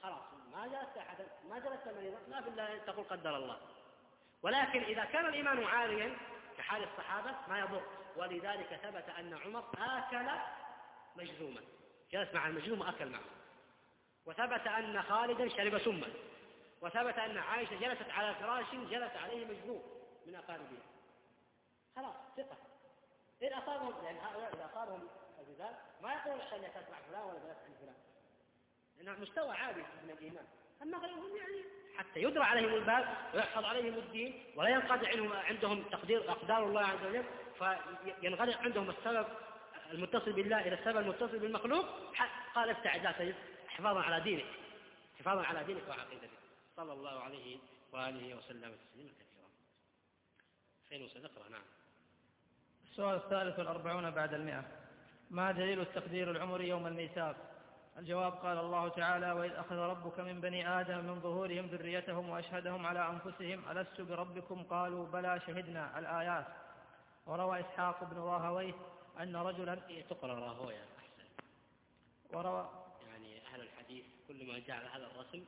Speaker 1: خلاص ما جلست أحدا ما جلست مريضا ما بالله تقول قدر الله. ولكن إذا كان الإيمان عاليا كحال الصحابة ما يضر. ولذلك ثبت أن عمر آكل مجذوما جلس مع المجذوم وأكل معه. وثبت أن خالدا شرب سما. وثبت أن عائشة جلست على فراش جلس عليه مجذوم من أقاربها. خلاص ثقة. إن أصابهم يعني هؤلاء إذا أصابهم الجزال ما يقولون عشان يأكل مع فلان ولا جلس عند فلان. لأنه مستوى عالي من الإيمان. أما غيرهم يعني حتى يدرى عليهم الباب ويحفظ عليهم الدين ولا ينقطع عندهم تقدير أقدار الله عز وجل فينغلق عندهم السبب المتصل بالله إلى السبب المتصل بالمخلوق. قال لا تجد. حفاظا على دينك. حفاظا على دينك وعقيدتك. صلى الله عليه وآله وسلم تسليما كثيرا. فين وسنقرأ نعم.
Speaker 2: السؤال الثالث والأربعون بعد المئة. ما دليل التقدير العمري يوم الميثاق؟ الجواب قال الله تعالى وإذ أخذ ربك من بني آدم من ظهورهم ذريتهم وأشهدهم على أنفسهم ألست بربكم؟ قالوا بلى شهدنا الآيات. وروى إسحاق بن راهويه أن رجلا
Speaker 1: تقرأ راهويه أحسن.
Speaker 2: وروى
Speaker 1: يعني أهل الحديث كل ما جاء على هذا الرسم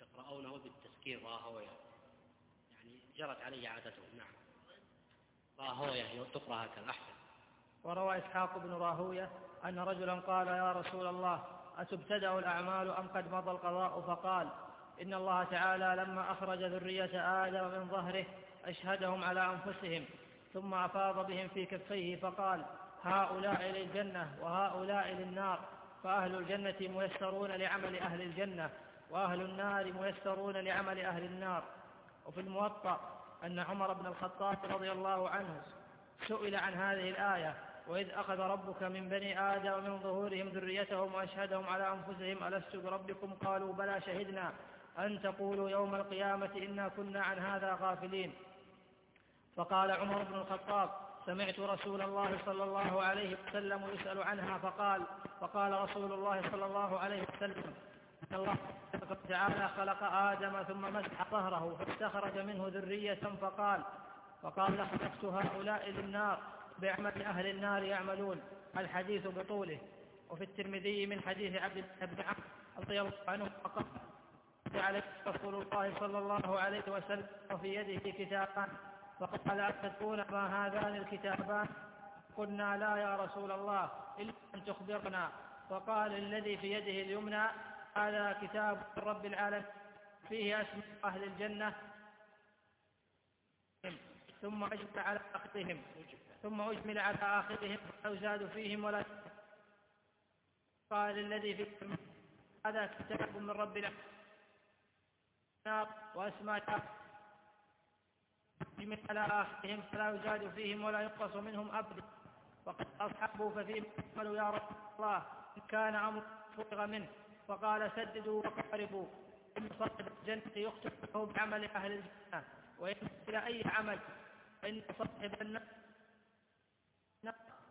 Speaker 1: يقرؤونه بالتسكير راهويه. يعني جرت عليه عادتهم نعم. راهويه تقرأ هكذا أحسن.
Speaker 2: وروى إسحاق بن راهوية أن رجلا قال يا رسول الله أتبتدأ الأعمال أم قد مضى القضاء؟ فقال إن الله تعالى لما أخرج ذرية آدم من ظهره أشهدهم على أنفسهم ثم أفاض بهم في كفيه فقال هؤلاء للجنة وهؤلاء للنار فأهل الجنة ميسرون لعمل أهل الجنة وأهل النار ميسرون لعمل أهل النار. وفي الموطأ أن عمر بن الخطاب رضي الله عنه سئل عن هذه الآية وإذ أخذ ربك من بني آدم من ظهورهم ذريتهم وأشهدهم على أنفسهم ألست بربكم؟ قالوا بلى شهدنا. أن تقولوا يوم القيامة إنا كنا عن هذا غافلين. فقال عمر بن الخطاب سمعت رسول الله صلى الله عليه وسلم يسأل عنها فقال فقال رسول الله صلى الله عليه وسلم أن الله تعالى خلق آدم ثم مسح ظهره فاستخرج منه ذرية فقال فقال خلقت هؤلاء للنار. بعمل أهل النار يعملون. الحديث بطوله. وفي الترمذي من حديث عبد بن عمرو رضي الله عنه فقال عليه رسول الله صلى الله عليه وسلم وفي يده كتابان. فقال أتدرون ما هذان الكتابان. قلنا لا يا رسول الله إلا أن تخبرنا. فقال الذي في يده اليمنى هذا كتاب رب العالمين. فيه اسم أهل الجنة. ثم أجمل على آخرهم ثم أجمل على آخرهم فلا يزاد فيهم ولا قال الذي في هذا كتاب من رب العالمين وأسماء أجمل على آخرهم فلا يزاد فيهم ولا ينقص منهم أبدا وقد أصحابه ففيهم قالوا يا رب الله إن كان أمر فرغ منه. فقال سددوا وقاربوا إن صاحب الجنة يختم له بعمل أهل الجنة. وإن إلى أي عمل فإن صاحب النار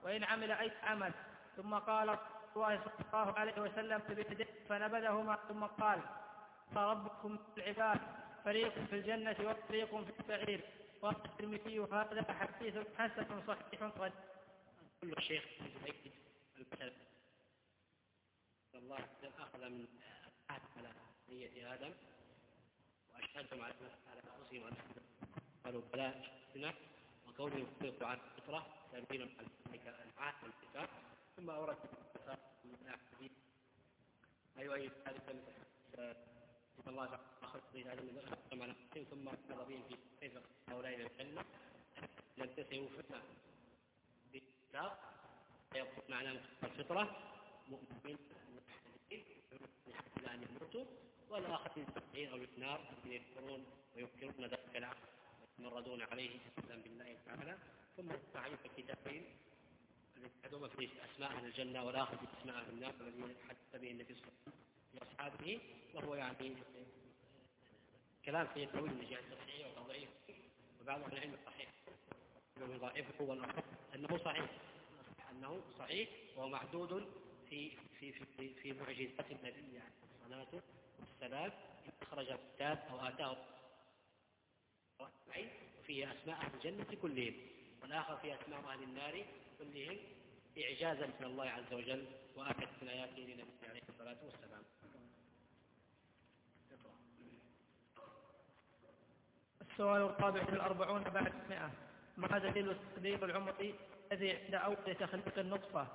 Speaker 2: وإن عمل أي عمل. ثم قال الله صلى الله عليه وسلم بيده فنبذهما. ثم قال ربكم العباد فريق في الجنة وفريق في السعير. قال الترمذي هذا حديث حسن صحيح قد.
Speaker 1: كل شيخ يؤكد المثل الله أخذ من عهد على نية آدم. وأشهدهم على أنفسهم قالوا بلى شهدنا وكونه يخلق عن الفطرة تنبيل على ذلك العهد والكتاب ثم أورد من الأحاديث أي يؤيد ذلك إن الله أخذ به آدم من أخذ على ثم أخذ بهم في كيف هؤلاء إلى الجنة. ينتسبوا فتنة بالكتاب فيكون على الفطرة مؤمنين إلى أن يموتوا والآخر من التسعير أو النار يذكرون وينكرون ذلك العهد. يتمردون عليه استهزاء بالله تعالى ثم تعريف الكتابين الذي احدهما في أسماء أهل الجنة والآخر في أسماء أهل النار الذي حدث به النبي صلى الله عليه وسلم لاصحابه وهو يعني كلام سيد طويل من جهه التصحيح والتضعيف وبعض أهل العلم صحيح. انه ضعيفه والأصح أنه صحيح أنه صحيح وهو معدود في في في في معجزات النبي يعني الصلاة والسلام أخرج كتاب أو آتاه وفيه أسماء أهل الجنة كلهم والآخر فيه أسماء أهل النار كلهم إعجازا من الله عز وجل وأكد من آياته لنبيه عليه الصلاة والسلام.
Speaker 2: السؤال الرابع الأربعون بعد المئة ما دليل التقدير العمري الذي عند أول تخليق النطفة؟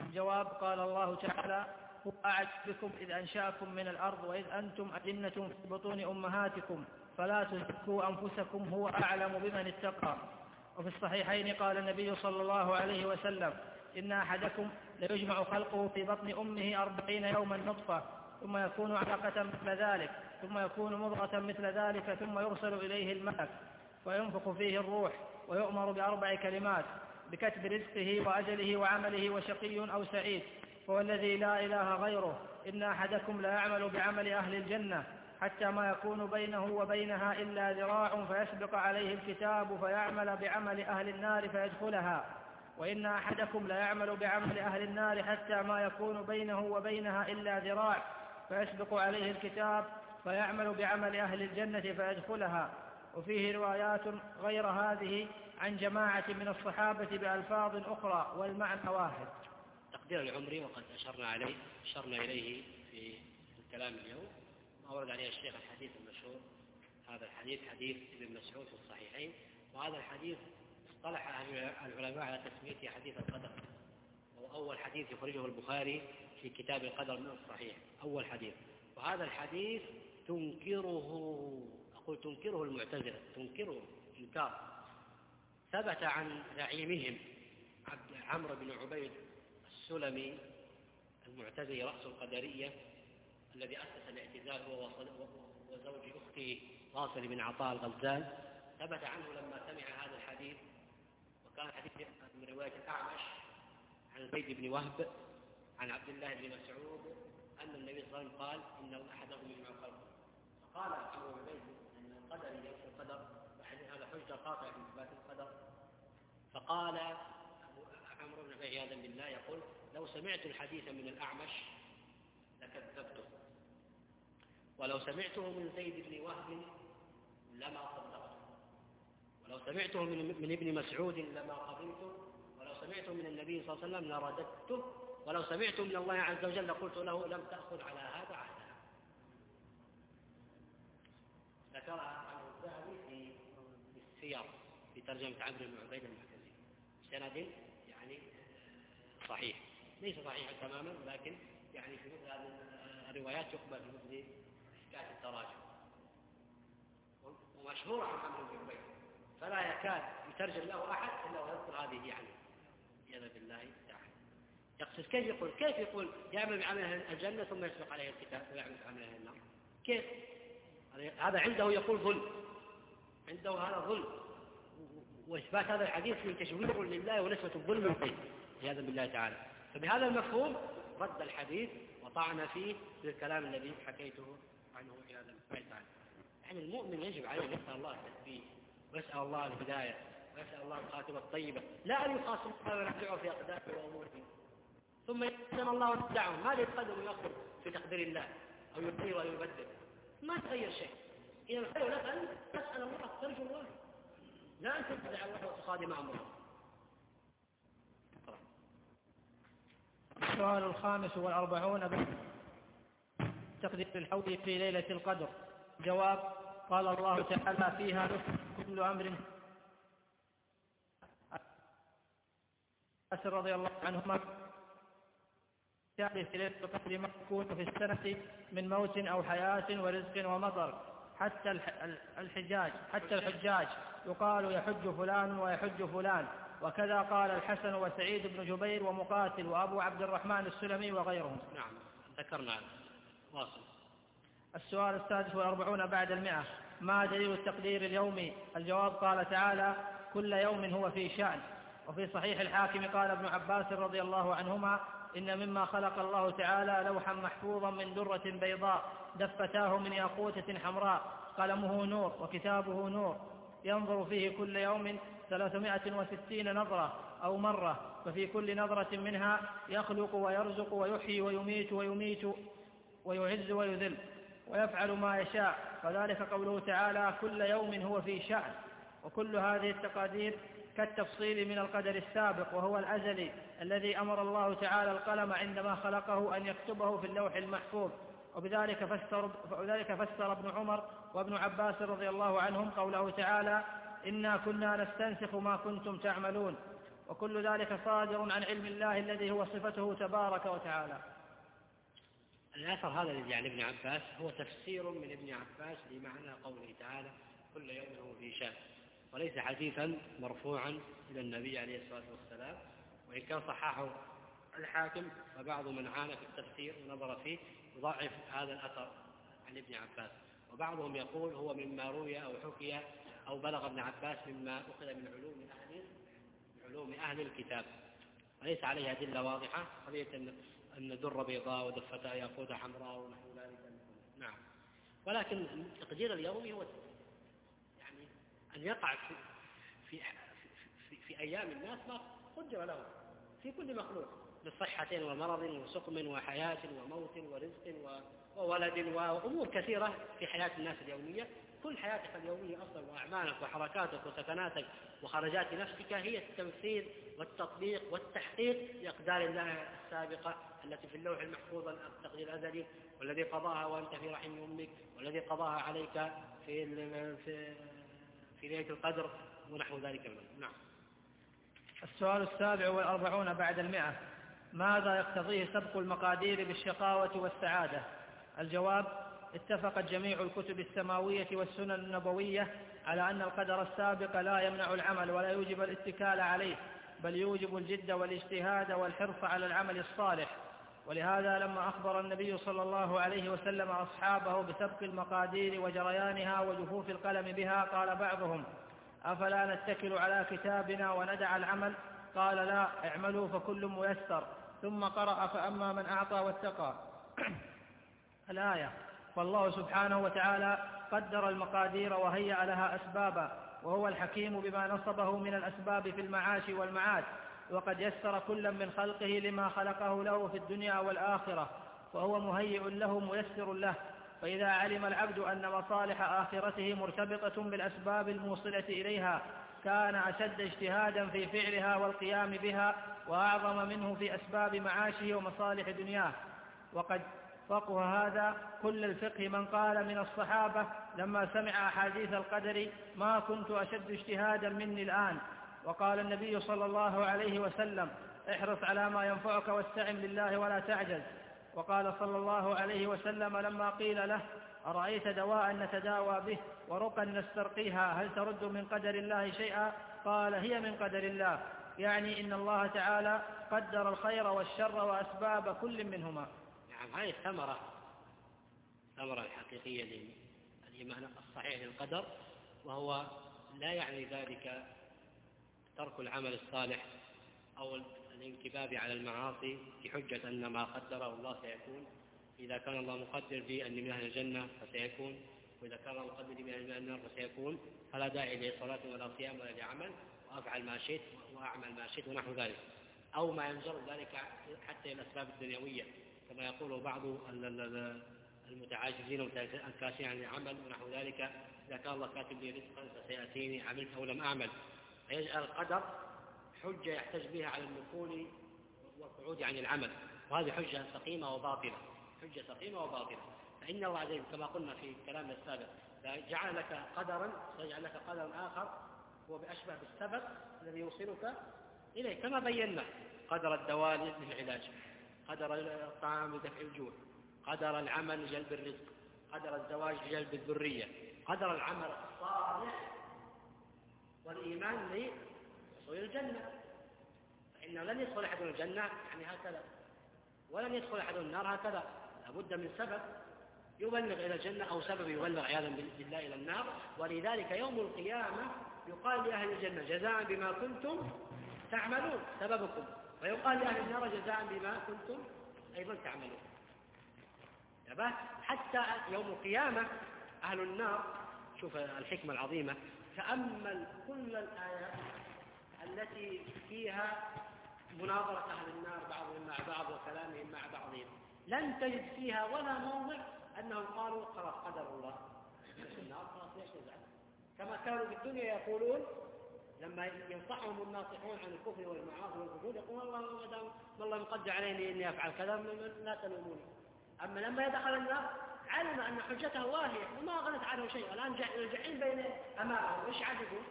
Speaker 2: الجواب قال الله تعالى هو أعد بكم إذ أنشأكم من الأرض وإذ أنتم أجنة في بطون أمهاتكم. فلا تزكوا أنفسكم هو أعلم بمن اتقى. وفي الصحيحين قال النبي صلى الله عليه وسلم إن أحدكم ليجمع خلقه في بطن أمه أربعين يوما نطفة ثم يكون علقة مثل ذلك ثم يكون مضغة مثل ذلك ثم يرسل إليه الملك وينفخ فيه الروح ويؤمر بأربع كلمات بكتب رزقه وأجله وعمله وشقي أو سعيد هو الذي لا إله غيره إن أحدكم لا يعمل بعمل أهل الجنة. حتى ما يكون بينه وبينها إلا ذراع فيسبق عليه الكتاب فيعمل بعمل أهل النار فيدخلها. وإن أحدكم لا يعمل بعمل أهل النار حتى ما يكون بينه وبينها إلا ذراع فيسبق عليه الكتاب فيعمل بعمل أهل الجنة فيدخلها. وفيه روايات غير هذه عن جماعة من الصحابة بألفاظ أخرى والمعنى واحد.
Speaker 1: تقدير العمري وقد أشرنا عليه أشرنا إليه في الكلام اليوم. أورد عليه الشيخ الحديث المشهور هذا الحديث حديث ابن مسعود في الصحيحين وهذا الحديث اصطلح العلماء على تسميته حديث القدر وهو أول حديث يخرجه البخاري في كتاب القدر من الصحيح أول حديث. وهذا الحديث تنكره أقول تنكره المعتزلة تنكره إنكار ثبت عن زعيمهم عمرو بن عبيد السلمي المعتزلي رأس القدرية الذي أسس الاعتزال هو وزوج أخته واصل بن عطاء الغزال. ثبت عنه لما سمع هذا الحديث وكان حديث من رواية الأعمش عن زيد بن وهب عن عبد الله بن مسعود أن النبي صلى الله عليه وسلم قال إن أحدهم يجمع خلقه فقال أبو عبيد أن القدر ينفي القدر هذا حجة قاطعة في إثبات القدر. فقال عمرو بن عياذا بالله يقول لو سمعت الحديث من الأعمش لكذبته. ولو سمعته من زيد بن وهب لما صدقته. ولو سمعته من, من ابن مسعود لما قبلته ولو سمعته من النبي صلى الله عليه وسلم لرددته. ولو سمعته من الله عز وجل لقلت له لم تأخذ على هذا عهدا. ذكرها عنه الذهبي في السير في ترجمة عمرو بن عبيد المعتزلي سند يعني صحيح. ليس صحيحا تماما ولكن يعني في مثل هذه الروايات يقبل في مثل حكاية التراجم. ومشهور عن عمرو بن عبيد. فلا يكاد يترجم له أحد إلا ويذكر هذه يعني. عياذا بالله تعالى. يقصد كيف يقول كيف يقول يعمل بعمل الجنة ثم يسبق عليه الكتاب ويعمل بعمل أهل النار. كيف؟ هذا عنده يقول ظلم. عنده هذا ظلم. وإثبات هذا الحديث من تشوير لله ونسبة الظلم الغيب عياذا بالله تعالى. فبهذا المفهوم رد الحديث وطعن فيه بالكلام الذي حكيته عنه عياذا بالله تعالى يعني المؤمن يجب عليه أن يسأل الله التثبيت ويسأل الله الهداية ويسأل الله الخاتمة الطيبة لا أن يخاصم وينفعه في أقدامه وأموره. ثم يقسم الله ودعهم ماذا يقدر ويأخر في تقدير الله أو يبدل أو يبدل ما تغير شيء. إذا الخير لك أن تسأل الله ترجو الله. لا أن تتبع الله وتصادم أمره.
Speaker 2: السؤال الخامس والأربعون تقدير الحوض في ليلة القدر. جواب قال الله تعالى فيها كل أمر. أسر رضي الله عنهما. في ليلة القدر ما يكون في السنة من موت أو حياة ورزق ومطر. حتى الحجاج حتى الحجاج يقال يحج فلان ويحج فلان. وكذا قال الحسن وسعيد بن جبير ومقاتل وأبو عبد الرحمن السلمي وغيرهم.
Speaker 1: نعم ذكرنا واصل.
Speaker 2: السؤال السادس والأربعون بعد المئة. ما دليل التقدير اليومي الجواب قال تعالى كل يوم هو في شأن. وفي صحيح الحاكم قال ابن عباس رضي الله عنهما إن مما خلق الله تعالى لوحا محفوظا من درة بيضاء دفتاه من ياقوتة حمراء قلمه نور وكتابه نور. ينظر فيه كل يوم ثلاثمائة وستين نظرة أو مرة ففي كل نظرة منها يخلق ويرزق ويحيي ويميت ويميت ويعز ويذل ويفعل ما يشاء. فذلك قوله تعالى كل يوم هو في شأن. وكل هذه التقادير كالتفصيل من القدر السابق وهو الأزلي الذي أمر الله تعالى القلم عندما خلقه أن يكتبه في اللوح المحفوظ. وبذلك فسر, وذلك فسر ابن عمر وابن عباس رضي الله عنهم قوله تعالى إنا كنا نستنسخ ما كنتم تعملون وكل ذلك صادر عن علم الله الذي هو صفته تبارك وتعالى.
Speaker 1: الأثر هذا الذي عن ابن عباس هو تفسير من ابن عباس لمعنى قوله تعالى كل يوم هو في شأن وليس حديثا مرفوعا إلى النبي عليه الصلاة والسلام وإن كان صححه الحاكم فبعض من عانى في التفسير ونظر فيه يضعف هذا الأثر عن ابن عباس. وبعضهم يقول هو مما روي أو حكي أو بلغ ابن عباس مما أخذ من علوم أهل علوم أهل الكتاب. وليس عليه أدلة واضحة قضية أن در بيضاء ودفتا ياقوت حمراء ونحو ذلك. نعم. ولكن التقدير اليومي هو يعني أن يقع في في في, في أيام الناس ما قدر له في كل مخلوق بصحة ومرض وسقم وحياة وموت ورزق وولد وأمور كثيرة في حياة الناس اليومية كل حياتك اليومية أصلا وأعمالك وحركاتك وسكناتك وخرجات نفسك هي التمثيل والتطبيق والتحقيق لأقدار الله السابقة التي في اللوح المحفوظ التقدير الأزلي والذي قضاها وأنت في رحم أمك والذي قضاها عليك في في في ليلة القدر ونحو ذلك منه نعم.
Speaker 2: السؤال السابع والأربعون بعد المئة. ماذا يقتضيه سبق المقادير بالشقاوة والسعادة؟ الجواب اتفقت جميع الكتب السماوية والسنن النبوية على أن القدر السابق لا يمنع العمل ولا يوجب الاتكال عليه بل يوجب الجد والاجتهاد والحرص على العمل الصالح. ولهذا لما أخبر النبي صلى الله عليه وسلم أصحابه بسبق المقادير وجريانها وجفوف القلم بها قال بعضهم أفلا نتكل على كتابنا وندع العمل؟ قال لا اعملوا فكل ميسر. ثم قرأ فأما من أعطى واتقى. الآية فالله سبحانه وتعالى قدر المقادير وهيأ لها أسبابا وهو الحكيم بما نصبه من الأسباب في المعاش والمعاد وقد يسر كلا من خلقه لما خلقه له في الدنيا والآخرة وهو مهيئ له ميسر له. فإذا علم العبد أن مصالح آخرته مرتبطة بالأسباب الموصلة إليها كان أشد اجتهادا في فعلها والقيام بها وأعظم منه في أسباب معاشه ومصالح دنياه. وقد فقه هذا كل الفقه من قال من الصحابة لما سمع أحاديث القدر ما كنت أشد اجتهادا مني الآن. وقال النبي صلى الله عليه وسلم احرص على ما ينفعك واستعن بالله ولا تعجز وقال صلى الله عليه وسلم لما قيل له أرأيت دواء نتداوى به ورقا نسترقيها هل ترد من قدر الله شيئا؟ قال هي من قدر الله يعني إن الله تعالى قدر الخير والشر وأسباب كل منهما.
Speaker 1: نعم هذه الثمرة الثمرة الحقيقية للإيمان الصحيح للقدر وهو لا يعني ذلك ترك العمل الصالح أو الانكباب على المعاصي بحجة أن ما قدره الله سيكون. إذا كان الله مقدر لي أني من أهل الجنة فسيكون وإذا كان الله مقدر لي من أهل النار فسيكون. فلا داعي لصلاة ولا صيام ولا لعمل وأفعل ما شئت وأعمل ما شئت ونحو ذلك. أو ما ينجر ذلك حتى الأسباب الدنيوية. كما يقول بعض المتعاجزين والكاسين عن العمل ونحو ذلك إذا كان الله كاتب لي رزقا فسيأتيني عملت أو لم أعمل. فيجعل القدر حجة يحتج بها على النقول والقعود عن العمل. وهذه حجة سقيمة وباطلة. حجة سقيمة وباطلة. فإن الله عز وجل كما قلنا في كلامنا السابق جعل لك قدرا سيجعل لك قدرا آخر هو بأشبه بالسبب الذي يوصلك إليه. كما بينا قدر الدواء للعلاج قدر الطعام لدفع الجوع قدر العمل لجلب الرزق قدر الزواج لجلب الذرية قدر العمل الصالح والإيمان لحصول الجنة. فإنه لن يدخل أحد الجنة يعني هكذا ولن يدخل أحد النار هكذا لابد من سبب يبلغ إلى الجنة أو سبب يبلغ عياذا بالله إلى النار. ولذلك يوم القيامة يقال لأهل الجنة جزاء بما كنتم تعملون سببكم. ويقال لأهل النار جزاء بما كنتم أيضا تعملون. حتى يوم القيامة أهل النار شوف الحكمة العظيمة تأمل كل الآيات التي فيها مناظرة أهل النار بعضهم مع بعض وكلامهم مع بعضهم. لن تجد فيها ولا موضع أنهم قالوا خلاص قدر الله. النار خلاص كما كانوا في الدنيا يقولون لما ينصحهم الناصحون عن الكفر والمعاصي والفجور يقول الله ما دام الله مقدر عليني إني أفعل كذا لا تلوموني. أما لما يدخل النار علم أن حجته واهية وما غنت عنه شيء. الآن الجحيم بين امامه إيش عاد يقول؟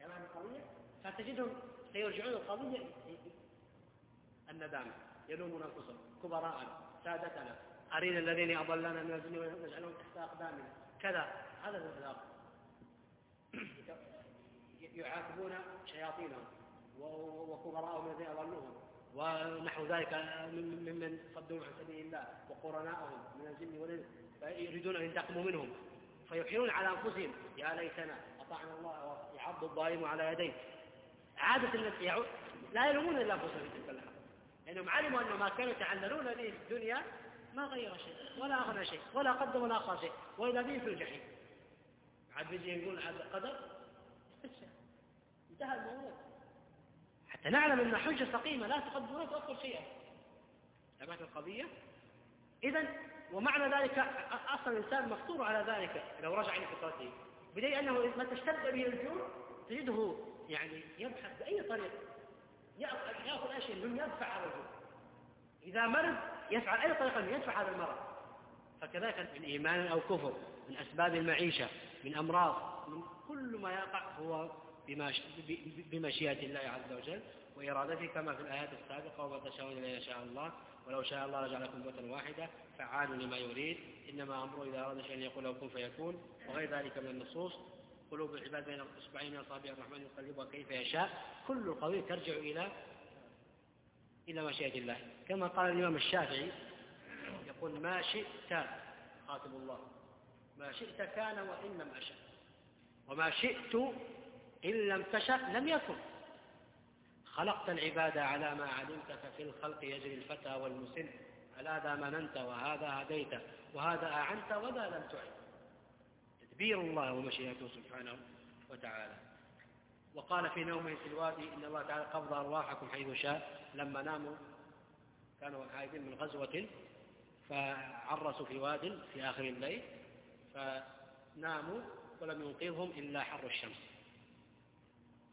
Speaker 1: تمام القضية فتجدهم سيرجعون القضية الندامة. يلومون أنفسهم كبراء سادتنا ارينا الذين أضلنا من الجن ونجعلهم تحت أقدامنا. كذا. هذا الإطلاق يعاقبون شياطينهم وكبراءهم الذين أضلوهم ونحو ذلك ممن صدوا عن سبيل الله وقرناءهم من الجن والإنس. فيريدون أن ينتقموا منهم. فيحيلون على أنفسهم. يا ليتنا أطعنا الله ويعض الظالم على يديه. عادة لا يلومون إلا أنفسهم في تلك اللحظة لأنهم علموا أن ما كانوا يتعللون به في الدنيا ما غير شيء ولا أغنى شيء ولا قدم ولا أخر شيء. وإذا به في الجحيم. عاد بيجي يقول هذا قدر؟ انتهى الموضوع حتى نعلم أن حجة سقيمة لا تقدم ولا تؤخر شيئا تابعت القضية؟ إذا ومعنى ذلك أصلا الإنسان مفطور على ذلك لو رجع إلى فطرته. بدليل أنه ما تشتد به الجوع تجده يعني يبحث بأي طريق. يأخذ أي شيء من يدفع هذا الجوع. إذا مرض يفعل أي طريقة يدفع هذا المرض. فكذلك من إيمان أو كفر من أسباب المعيشة من أمراض من كل ما يقع هو بمشيئة الله عز وجل وإرادته كما في الآيات السابقة وما تشاءون إلا يشاء الله. ولو شاء الله لجعلكم أمة واحدة. فعال لما يريد. إنما أمره إذا أراد شيئا يقول له كن فيكون. وغير ذلك من النصوص. قلوب العباد بين اصبعين من أصابع الرحمن يقلبها كيف يشاء. كل القضية ترجع إلى إلى مشيئة الله. كما قال الإمام الشافعي يقول ما شئت خاتم الله. ما شئت كان وان لم اشأ وما شئت إن لم تشأ لم يكن. خلقت العباد على ما علمت ففي الخلق يجري الفتى والمسن. هذا مننت وهذا هديت وهذا أعنت وذا لم تعن تدبير الله ومشيئته سبحانه وتعالى. وقال في نومه في الوادي إن الله تعالى قبض أرواحكم حيث شاء. لما ناموا كانوا عائدين من غزوة فعرسوا في واد في آخر الليل فناموا ولم ينقذهم إلا حر الشمس.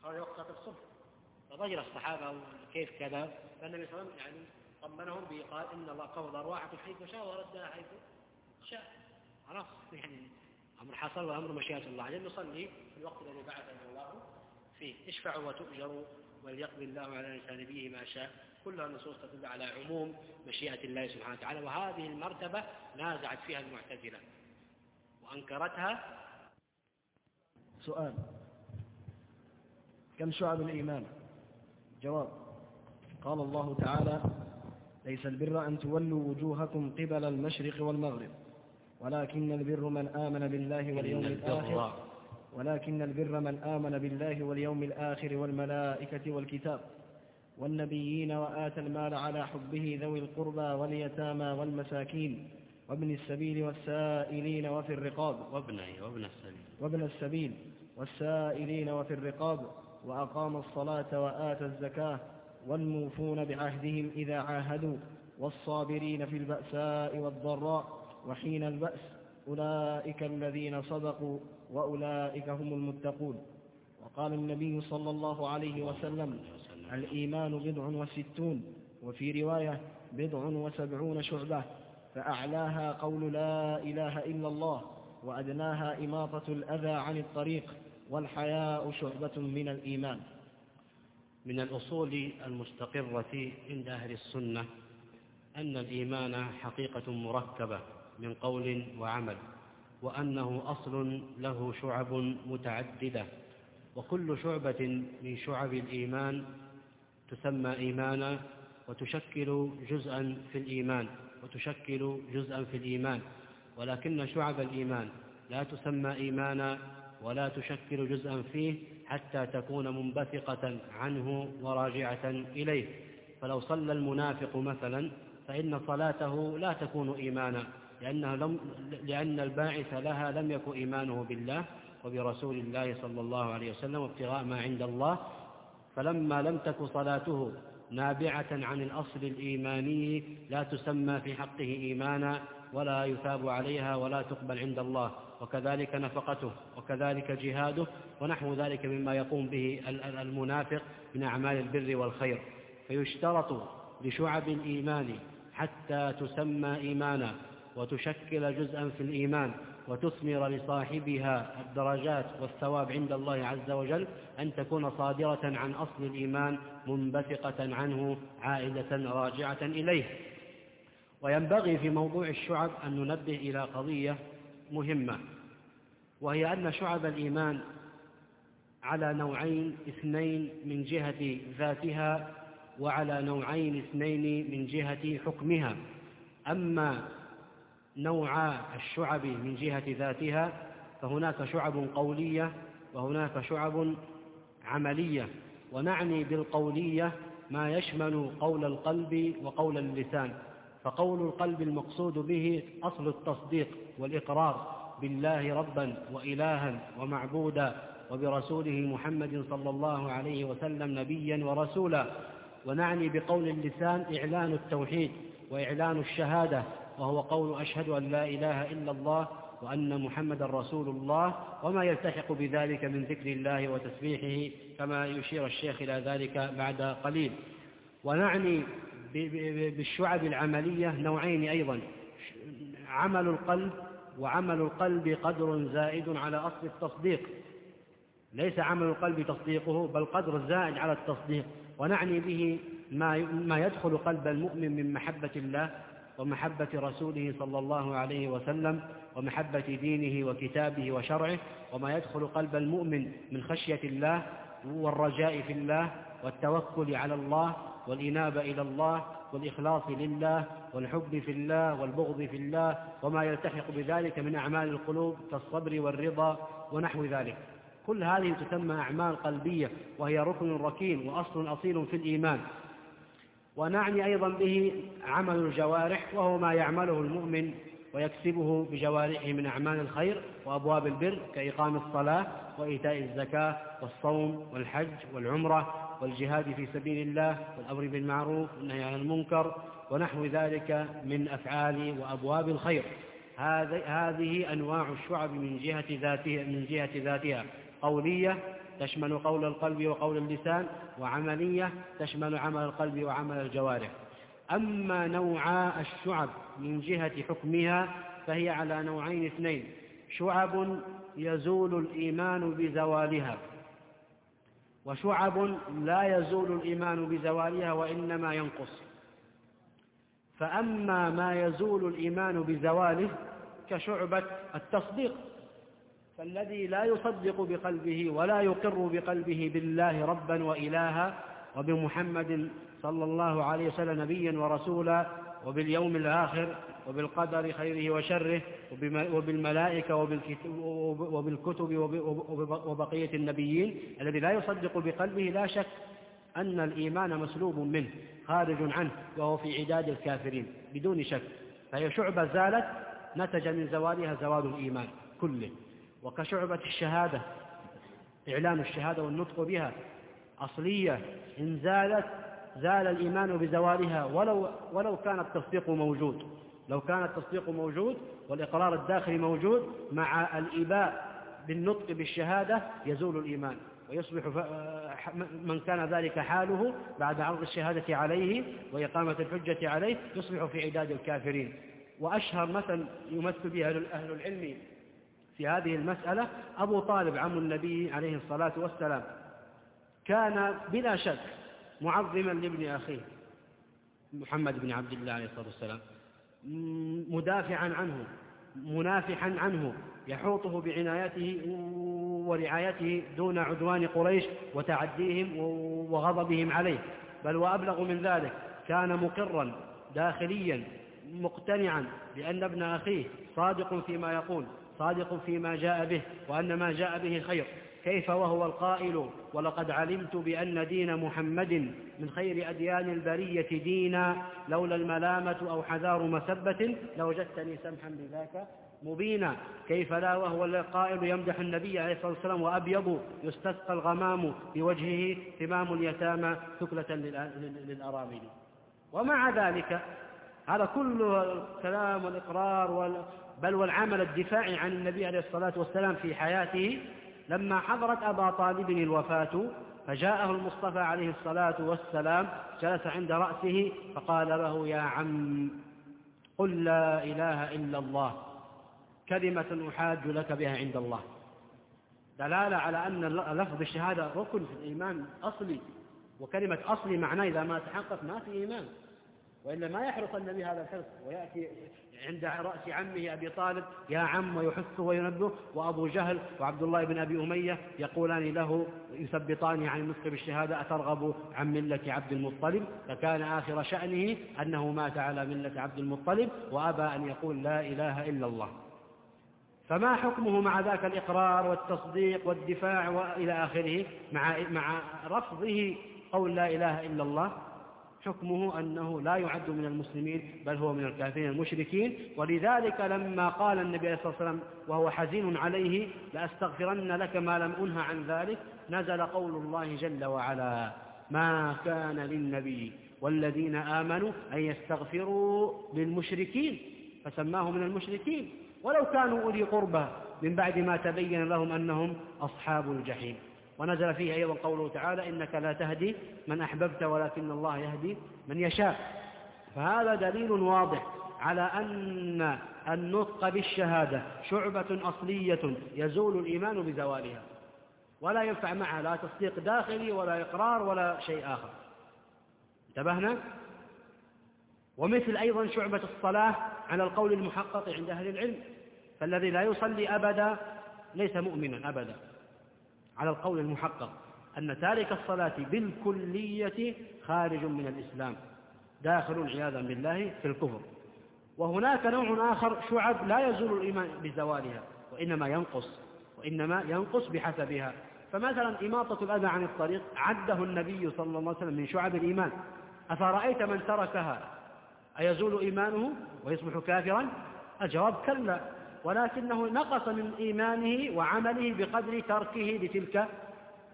Speaker 1: هذا وقت الصبح. فضجر الصحابة كيف كذا؟ فالنبي صلى الله عليه وسلم يعني طمنهم بقال إن الله قبض أرواحكم حيث شاء وردها حيث شاء. خلاص يعني أمر حصل وأمر مشيئة الله. وجل نصلي في الوقت الذي بعثنا الله فيه. اشفعوا وتؤجروا وليقضي الله على الإنسان به ما شاء. كلها نصوص تدل على عموم مشيئة الله سبحانه وتعالى. وهذه المرتبة نازعت فيها المعتزلة. وأنكرتها.
Speaker 3: سؤال. كم شعب الإيمان؟ جواب. قال الله تعالى ليس البر أن تولوا وجوهكم قبل المشرق والمغرب ولكن البر من آمن بالله واليوم الآخر ولكن البر من آمن بالله واليوم الآخر والملائكة والكتاب والنبيين وآتى المال على حبه ذوي القربى واليتامى والمساكين وابن السبيل والسائلين وفي الرقاب
Speaker 1: وابن وابن السبيل.
Speaker 3: وابن السبيل والسائلين وفي الرقاب وأقام الصلاة وآتى الزكاة والموفون بعهدهم إذا عاهدوا والصابرين في البأساء والضراء وحين البأس أولئك الذين صدقوا وأولئك هم المتقون. وقال النبي صلى الله عليه وسلم الإيمان بضع وستون وفي رواية بضع وسبعون شعبة فأعلاها قول لا إله إلا الله وأدناها إماطة الأذى عن الطريق والحياء شعبة من الإيمان
Speaker 1: من الأصول المستقرة عند أهل السنة أن الإيمان حقيقة مركبة من قول وعمل وأنه أصل له شعب متعددة وكل شعبة من شعب الإيمان تسمى إيمانا وتشكل جزءا في الإيمان وتشكل جزءا في الإيمان ولكن شعب الإيمان لا تسمى إيمانا ولا تشكل جزءا فيه حتى تكون منبثقة عنه وراجعة إليه. فلو صلى المنافق مثلا فإن صلاته لا تكون إيمانا لأنه لم لأن الباعث لها لم يكن إيمانه بالله وبرسول الله صلى الله عليه وسلم وابتغاء ما عند الله. فلما لم تك صلاته نابعة عن الأصل الإيماني لا تسمى في حقه إيمانا ولا يثاب عليها ولا تقبل عند الله. وكذلك نفقته وكذلك جهاده ونحو ذلك مما يقوم به المنافق من أعمال البر والخير. فيشترط لشعب الإيمان حتى تسمى إيمانا وتشكل جزءا في الإيمان وتثمر لصاحبها الدرجات والثواب عند الله عز وجل أن تكون صادرة عن أصل الإيمان منبثقة عنه عائدة راجعة إليه. وينبغي في موضوع الشعب أن ننبه إلى قضية مهمة وهي أن شعب الإيمان على نوعين اثنين من جهة ذاتها وعلى نوعين اثنين من جهة حكمها. أما نوع الشعب من جهة ذاتها فهناك شعب قولية وهناك شعب عملية. ونعني بالقولية ما يشمل قول القلب وقول اللسان. فقول القلب المقصود به أصل التصديق والإقرار بالله ربا وإلها ومعبودا وبرسوله محمد صلى الله عليه وسلم نبيا ورسولا. ونعني بقول اللسان إعلان التوحيد وإعلان الشهادة وهو قول أشهد أن لا إله إلا الله وأن محمد رسول الله وما يلتحق بذلك من ذكر الله وتسبيحه كما يشير الشيخ إلى ذلك بعد قليل. ونعني بالشعب العملية نوعين أيضا. عمل القلب وعمل القلب قدر زائد على أصل التصديق. ليس عمل القلب تصديقه بل قدر زائد على التصديق. ونعني به ما ما يدخل قلب المؤمن من محبة الله ومحبة رسوله صلى الله عليه وسلم ومحبة دينه وكتابه وشرعه وما يدخل قلب المؤمن من خشية الله والرجاء في الله والتوكل على الله والإنابة إلى الله والإخلاص لله والحب في الله والبغض في الله وما يلتحق بذلك من أعمال القلوب كالصبر والرضا ونحو ذلك. كل هذه تسمى أعمال قلبية وهي ركن ركين وأصل أصيل في الإيمان. ونعني أيضا به عمل الجوارح وهو ما يعمله المؤمن ويكسبه بجوارحه من أعمال الخير وأبواب البر كإقام الصلاة وإيتاء الزكاة والصوم والحج والعمرة والجهاد في سبيل الله والأمر بالمعروف والنهي عن المنكر ونحو ذلك من أفعال وأبواب الخير. هذه أنواع الشعب من جهة ذاتها من جهة ذاتها. قولية تشمل قول القلب وقول اللسان وعملية تشمل عمل القلب وعمل الجوارح. أما نوعا الشعب من جهة حكمها فهي على نوعين اثنين. شعب يزول الإيمان بزوالها وشعب لا يزول الإيمان بزوالها وإنما ينقص. فأما ما يزول الإيمان بزواله كشعبة التصديق فالذي لا يصدق بقلبه ولا يقر بقلبه بالله ربا وإلها وبمحمد صلى الله عليه وسلم نبيا ورسولا وباليوم الآخر وبالقدر خيره وشره وبالملائكة وبالكتب وبقية النبيين الذي لا يصدق بقلبه لا شك أن الإيمان مسلوب منه خارج عنه وهو في عداد الكافرين بدون شك. فهي شعبة زالت نتج من زوالها زوال الإيمان كله. وكشعبة الشهادة إعلان الشهادة والنطق بها أصلية إن زالت زال الإيمان بزوالها ولو, ولو كان التصديق موجود. لو كان التصديق موجود والإقرار الداخلي موجود مع الإباء بالنطق بالشهادة يزول الإيمان. ويصبح من كان ذلك حاله بعد عرض الشهادة عليه وإقامة الحجة عليه يصبح في عداد الكافرين. وأشهر مثل يمثل به أهل العلم في هذه المسألة أبو طالب عم النبي عليه الصلاة والسلام. كان بلا شك معظما لابن أخيه محمد بن عبد الله عليه الصلاة والسلام مدافعا عنه منافحا عنه يحوطه بعنايته ورعايته دون عدوان قريش وتعديهم وغضبهم عليه. بل وأبلغ من ذلك كان مقرا داخليا مقتنعا بأن ابن أخيه صادق فيما يقول صادق فيما جاء به وأن ما جاء به خير. كيف وهو القائل ولقد علمت بأن دين محمد من خير أديان البرية دينا لولا الملامة أو حذار مسبة لوجدتني سمحا بذاك مبينا. كيف لا وهو القائل يمدح النبي عليه الصلاة والسلام وأبيض يستسقى الغمام بوجهه ثمام اليتامى ثكلة للأرامل. ومع ذلك هذا كله الكلام والإقرار بل والعمل الدفاعي عن النبي عليه الصلاة والسلام في حياته لما حضرت أبا طالب الوفاة فجاءه المصطفى عليه الصلاة والسلام جلس عند رأسه فقال له يا عم قل لا إله إلا الله كلمة أحاج لك بها عند الله. دلالة على أن لفظ الشهادة ركن في الإيمان أصلي وكلمة أصلي معناه إذا ما تحقق ما في إيمان وإلا ما يحرص النبي هذا الحرص ويأتي عند رأس عمه أبي طالب يا عم ويحثه وينبه. وأبو جهل وعبد الله بن أبي أمية يقولان له يثبطانه عن النطق بالشهادة أترغب عن ملة عبد المطلب؟ فكان آخر شأنه أنه مات على ملة عبد المطلب وأبى أن يقول لا إله إلا الله. فما حكمه مع ذاك الإقرار والتصديق والدفاع وإلى آخره؟ مع, مع رفضه قول لا إله إلا الله؟ حكمه أنه لا يعد من المسلمين بل هو من الكافرين المشركين. ولذلك لما قال النبي عليه الصلاة والسلام وهو حزين عليه لأستغفرن لك ما لم أنه عن ذلك نزل قول الله جل وعلا ما كان للنبي والذين آمنوا أن يستغفروا للمشركين فسماه من المشركين. ولو كانوا أولي قربى من بعد ما تبين لهم أنهم أصحاب الجحيم. ونزل فيه أيضا قوله تعالى إنك لا تهدي من أحببت ولكن الله يهدي من يشاء. فهذا دليل واضح على أن النطق بالشهادة شعبة أصلية يزول الإيمان بزوالها ولا ينفع معها لا تصديق داخلي ولا إقرار ولا شيء آخر. انتبهنا؟ ومثل أيضا شعبة الصلاة على القول المحقق عند أهل العلم فالذي لا يصلي أبدا ليس مؤمنا أبدا. على القول المحقق أن تارك الصلاة بالكلية خارج من الإسلام داخل عياذا بالله في الكفر. وهناك نوع آخر شعب لا يزول الإيمان بزوالها وإنما ينقص وإنما ينقص بحسبها. فمثلا إماطة الأذى عن الطريق عده النبي صلى الله عليه وسلم من شعب الإيمان. أفرأيت من تركها؟ أيزول إيمانه ويصبح كافرا؟ الجواب كلا. ولكنه نقص من إيمانه وعمله بقدر تركه لتلك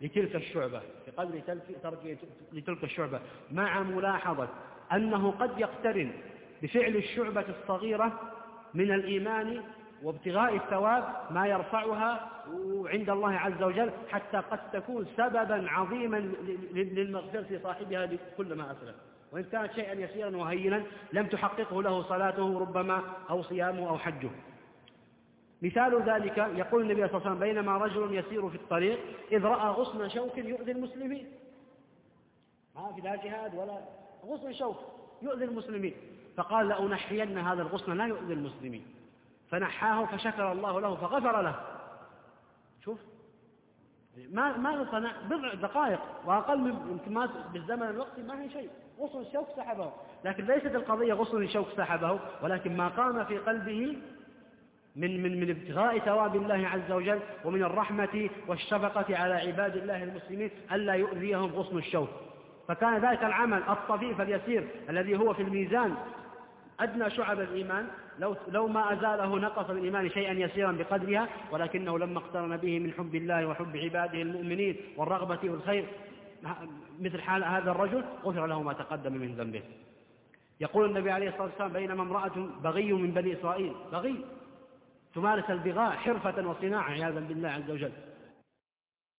Speaker 1: لتلك الشعبة بقدر تركه لتلك الشعبة. مع ملاحظة أنه قد يقترن بفعل الشعبة الصغيرة من الإيمان وابتغاء الثواب ما يرفعها عند الله عز وجل حتى قد تكون سببا عظيما للمغفرة لصاحبها لكل ما أسلم. وإن كانت شيئا يسيرا وهينا لم تحققه له صلاته ربما أو صيامه أو حجه. مثال ذلك يقول النبي صلى الله عليه وسلم بينما رجل يسير في الطريق إذ رأى غصن شوك يؤذي المسلمين. ما في لا جهاد ولا غصن شوك يؤذي المسلمين. فقال لأنحين هذا الغصن لا يؤذي المسلمين. فنحاه فشكر الله له فغفر له. شوف ما ما صنع بضع دقائق وأقل من بالزمن الوقتي ما هي شيء. غصن الشوك سحبه. لكن ليست القضية غصن الشوك سحبه ولكن ما قام في قلبه من من من ابتغاء ثواب الله عز وجل ومن الرحمة والشفقة على عباد الله المسلمين ألا يؤذيهم غصن الشوك. فكان ذلك العمل الطفيف اليسير الذي هو في الميزان. أدنى شعب الإيمان. لو, لو ما أزاله نقص الإيمان شيئا يسيرا بقدرها ولكنه لما اقترن به من حب الله وحب عباده المؤمنين والرغبة والخير مثل حال هذا الرجل غفر له ما تقدم من ذنبه. يقول النبي عليه الصلاة والسلام بينما امرأة بغي من بني إسرائيل. بغي. تمارس البغاء حرفة وصناعة عياذا بالله عز وجل.